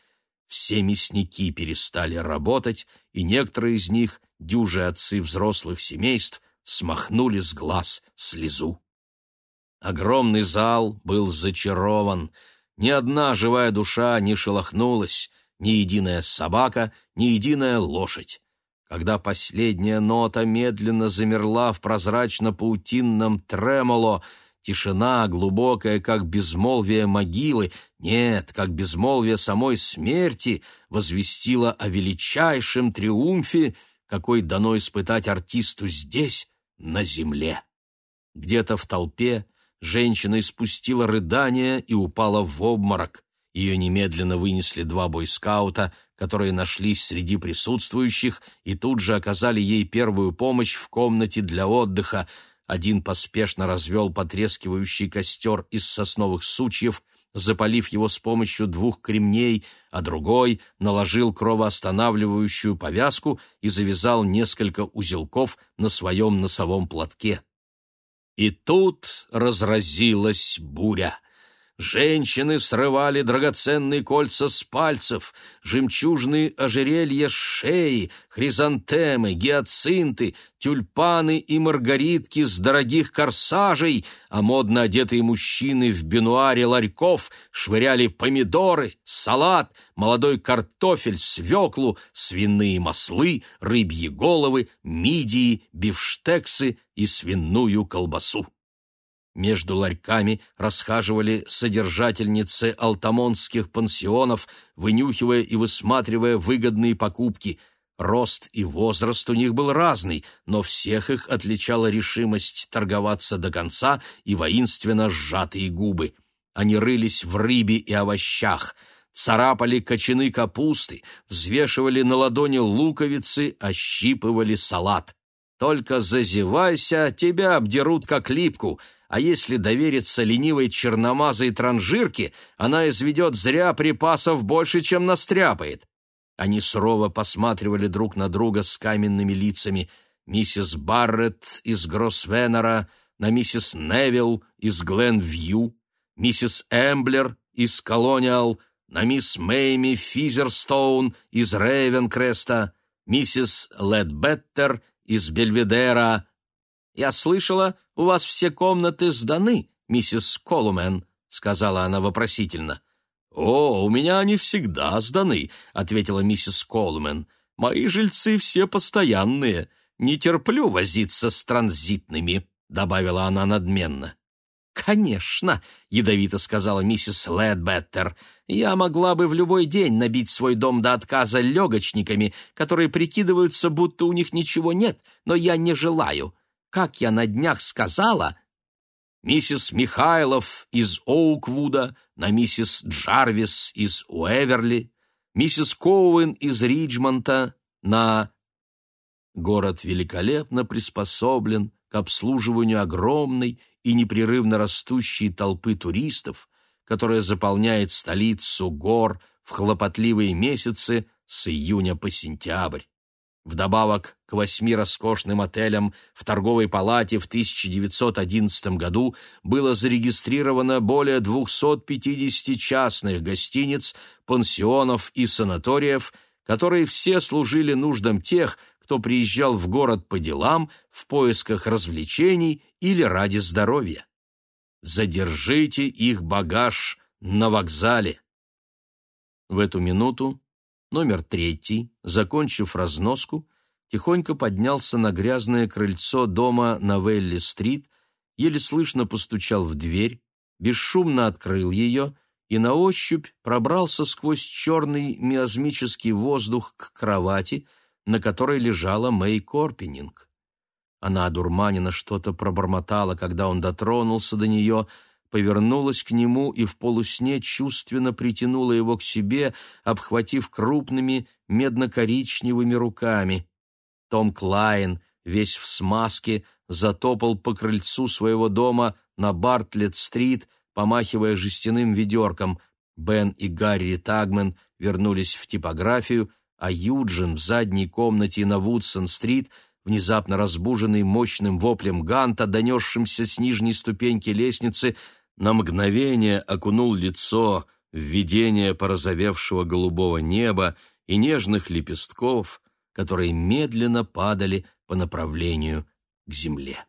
Все мясники перестали работать, и некоторые из них, дюжи отцы взрослых семейств, смахнули с глаз слезу. Огромный зал был зачарован. Ни одна живая душа не шелохнулась, ни единая собака, ни единая лошадь. Когда последняя нота медленно замерла в прозрачно-паутинном тремоло, тишина, глубокая, как безмолвие могилы, нет, как безмолвие самой смерти, возвестила о величайшем триумфе, какой дано испытать артисту здесь, на земле. Где-то в толпе женщина испустила рыдание и упала в обморок. Ее немедленно вынесли два бойскаута, которые нашлись среди присутствующих и тут же оказали ей первую помощь в комнате для отдыха. Один поспешно развел потрескивающий костер из сосновых сучьев, запалив его с помощью двух кремней, а другой наложил кровоостанавливающую повязку и завязал несколько узелков на своем носовом платке. И тут разразилась буря. Женщины срывали драгоценные кольца с пальцев, жемчужные ожерелья с шеи, хризантемы, гиацинты, тюльпаны и маргаритки с дорогих корсажей, а модно одетые мужчины в бенуаре ларьков швыряли помидоры, салат, молодой картофель, свеклу, свиные маслы, рыбьи головы, мидии, бифштексы и свиную колбасу. Между ларьками расхаживали содержательницы алтамонских пансионов, вынюхивая и высматривая выгодные покупки. Рост и возраст у них был разный, но всех их отличала решимость торговаться до конца и воинственно сжатые губы. Они рылись в рыбе и овощах, царапали кочаны капусты, взвешивали на ладони луковицы, ощипывали салат. Только зазевайся, тебя обдерут как липку — а если довериться ленивой черномазой транжирке, она изведет зря припасов больше, чем настряпает. Они сурово посматривали друг на друга с каменными лицами. Миссис Барретт из Гроссвеннера на миссис Невилл из Гленвью, миссис Эмблер из Колониал, на мисс Мэйми Физерстоун из Рейвенкреста, миссис Ледбеттер из Бельведера. «Я слышала, у вас все комнаты сданы, миссис Колумен», — сказала она вопросительно. «О, у меня они всегда сданы», — ответила миссис Колумен. «Мои жильцы все постоянные. Не терплю возиться с транзитными», — добавила она надменно. «Конечно», — ядовито сказала миссис Лэдбеттер, — «я могла бы в любой день набить свой дом до отказа легочниками, которые прикидываются, будто у них ничего нет, но я не желаю. Как я на днях сказала...» Миссис Михайлов из Оуквуда на миссис Джарвис из Уэверли, миссис Коуэн из Риджмонта на... Город великолепно приспособлен к обслуживанию огромной и непрерывно растущей толпы туристов, которая заполняет столицу гор в хлопотливые месяцы с июня по сентябрь. Вдобавок к восьми роскошным отелям в торговой палате в 1911 году было зарегистрировано более 250 частных гостиниц, пансионов и санаториев, которые все служили нуждам тех, кто приезжал в город по делам, в поисках развлечений или ради здоровья. Задержите их багаж на вокзале. В эту минуту Номер третий, закончив разноску, тихонько поднялся на грязное крыльцо дома на Велли-стрит, еле слышно постучал в дверь, бесшумно открыл ее и на ощупь пробрался сквозь черный миазмический воздух к кровати, на которой лежала Мэй Корпенинг. Она одурманенно что-то пробормотала, когда он дотронулся до нее, повернулась к нему и в полусне чувственно притянула его к себе, обхватив крупными медно-коричневыми руками. Том Клайн, весь в смазке, затопал по крыльцу своего дома на Бартлетт-стрит, помахивая жестяным ведерком. Бен и Гарри Тагмен вернулись в типографию, а Юджин в задней комнате на Вудсон-стрит внезапно разбуженный мощным воплем Ганта, донесшимся с нижней ступеньки лестницы, на мгновение окунул лицо в видение порозовевшего голубого неба и нежных лепестков, которые медленно падали по направлению к земле.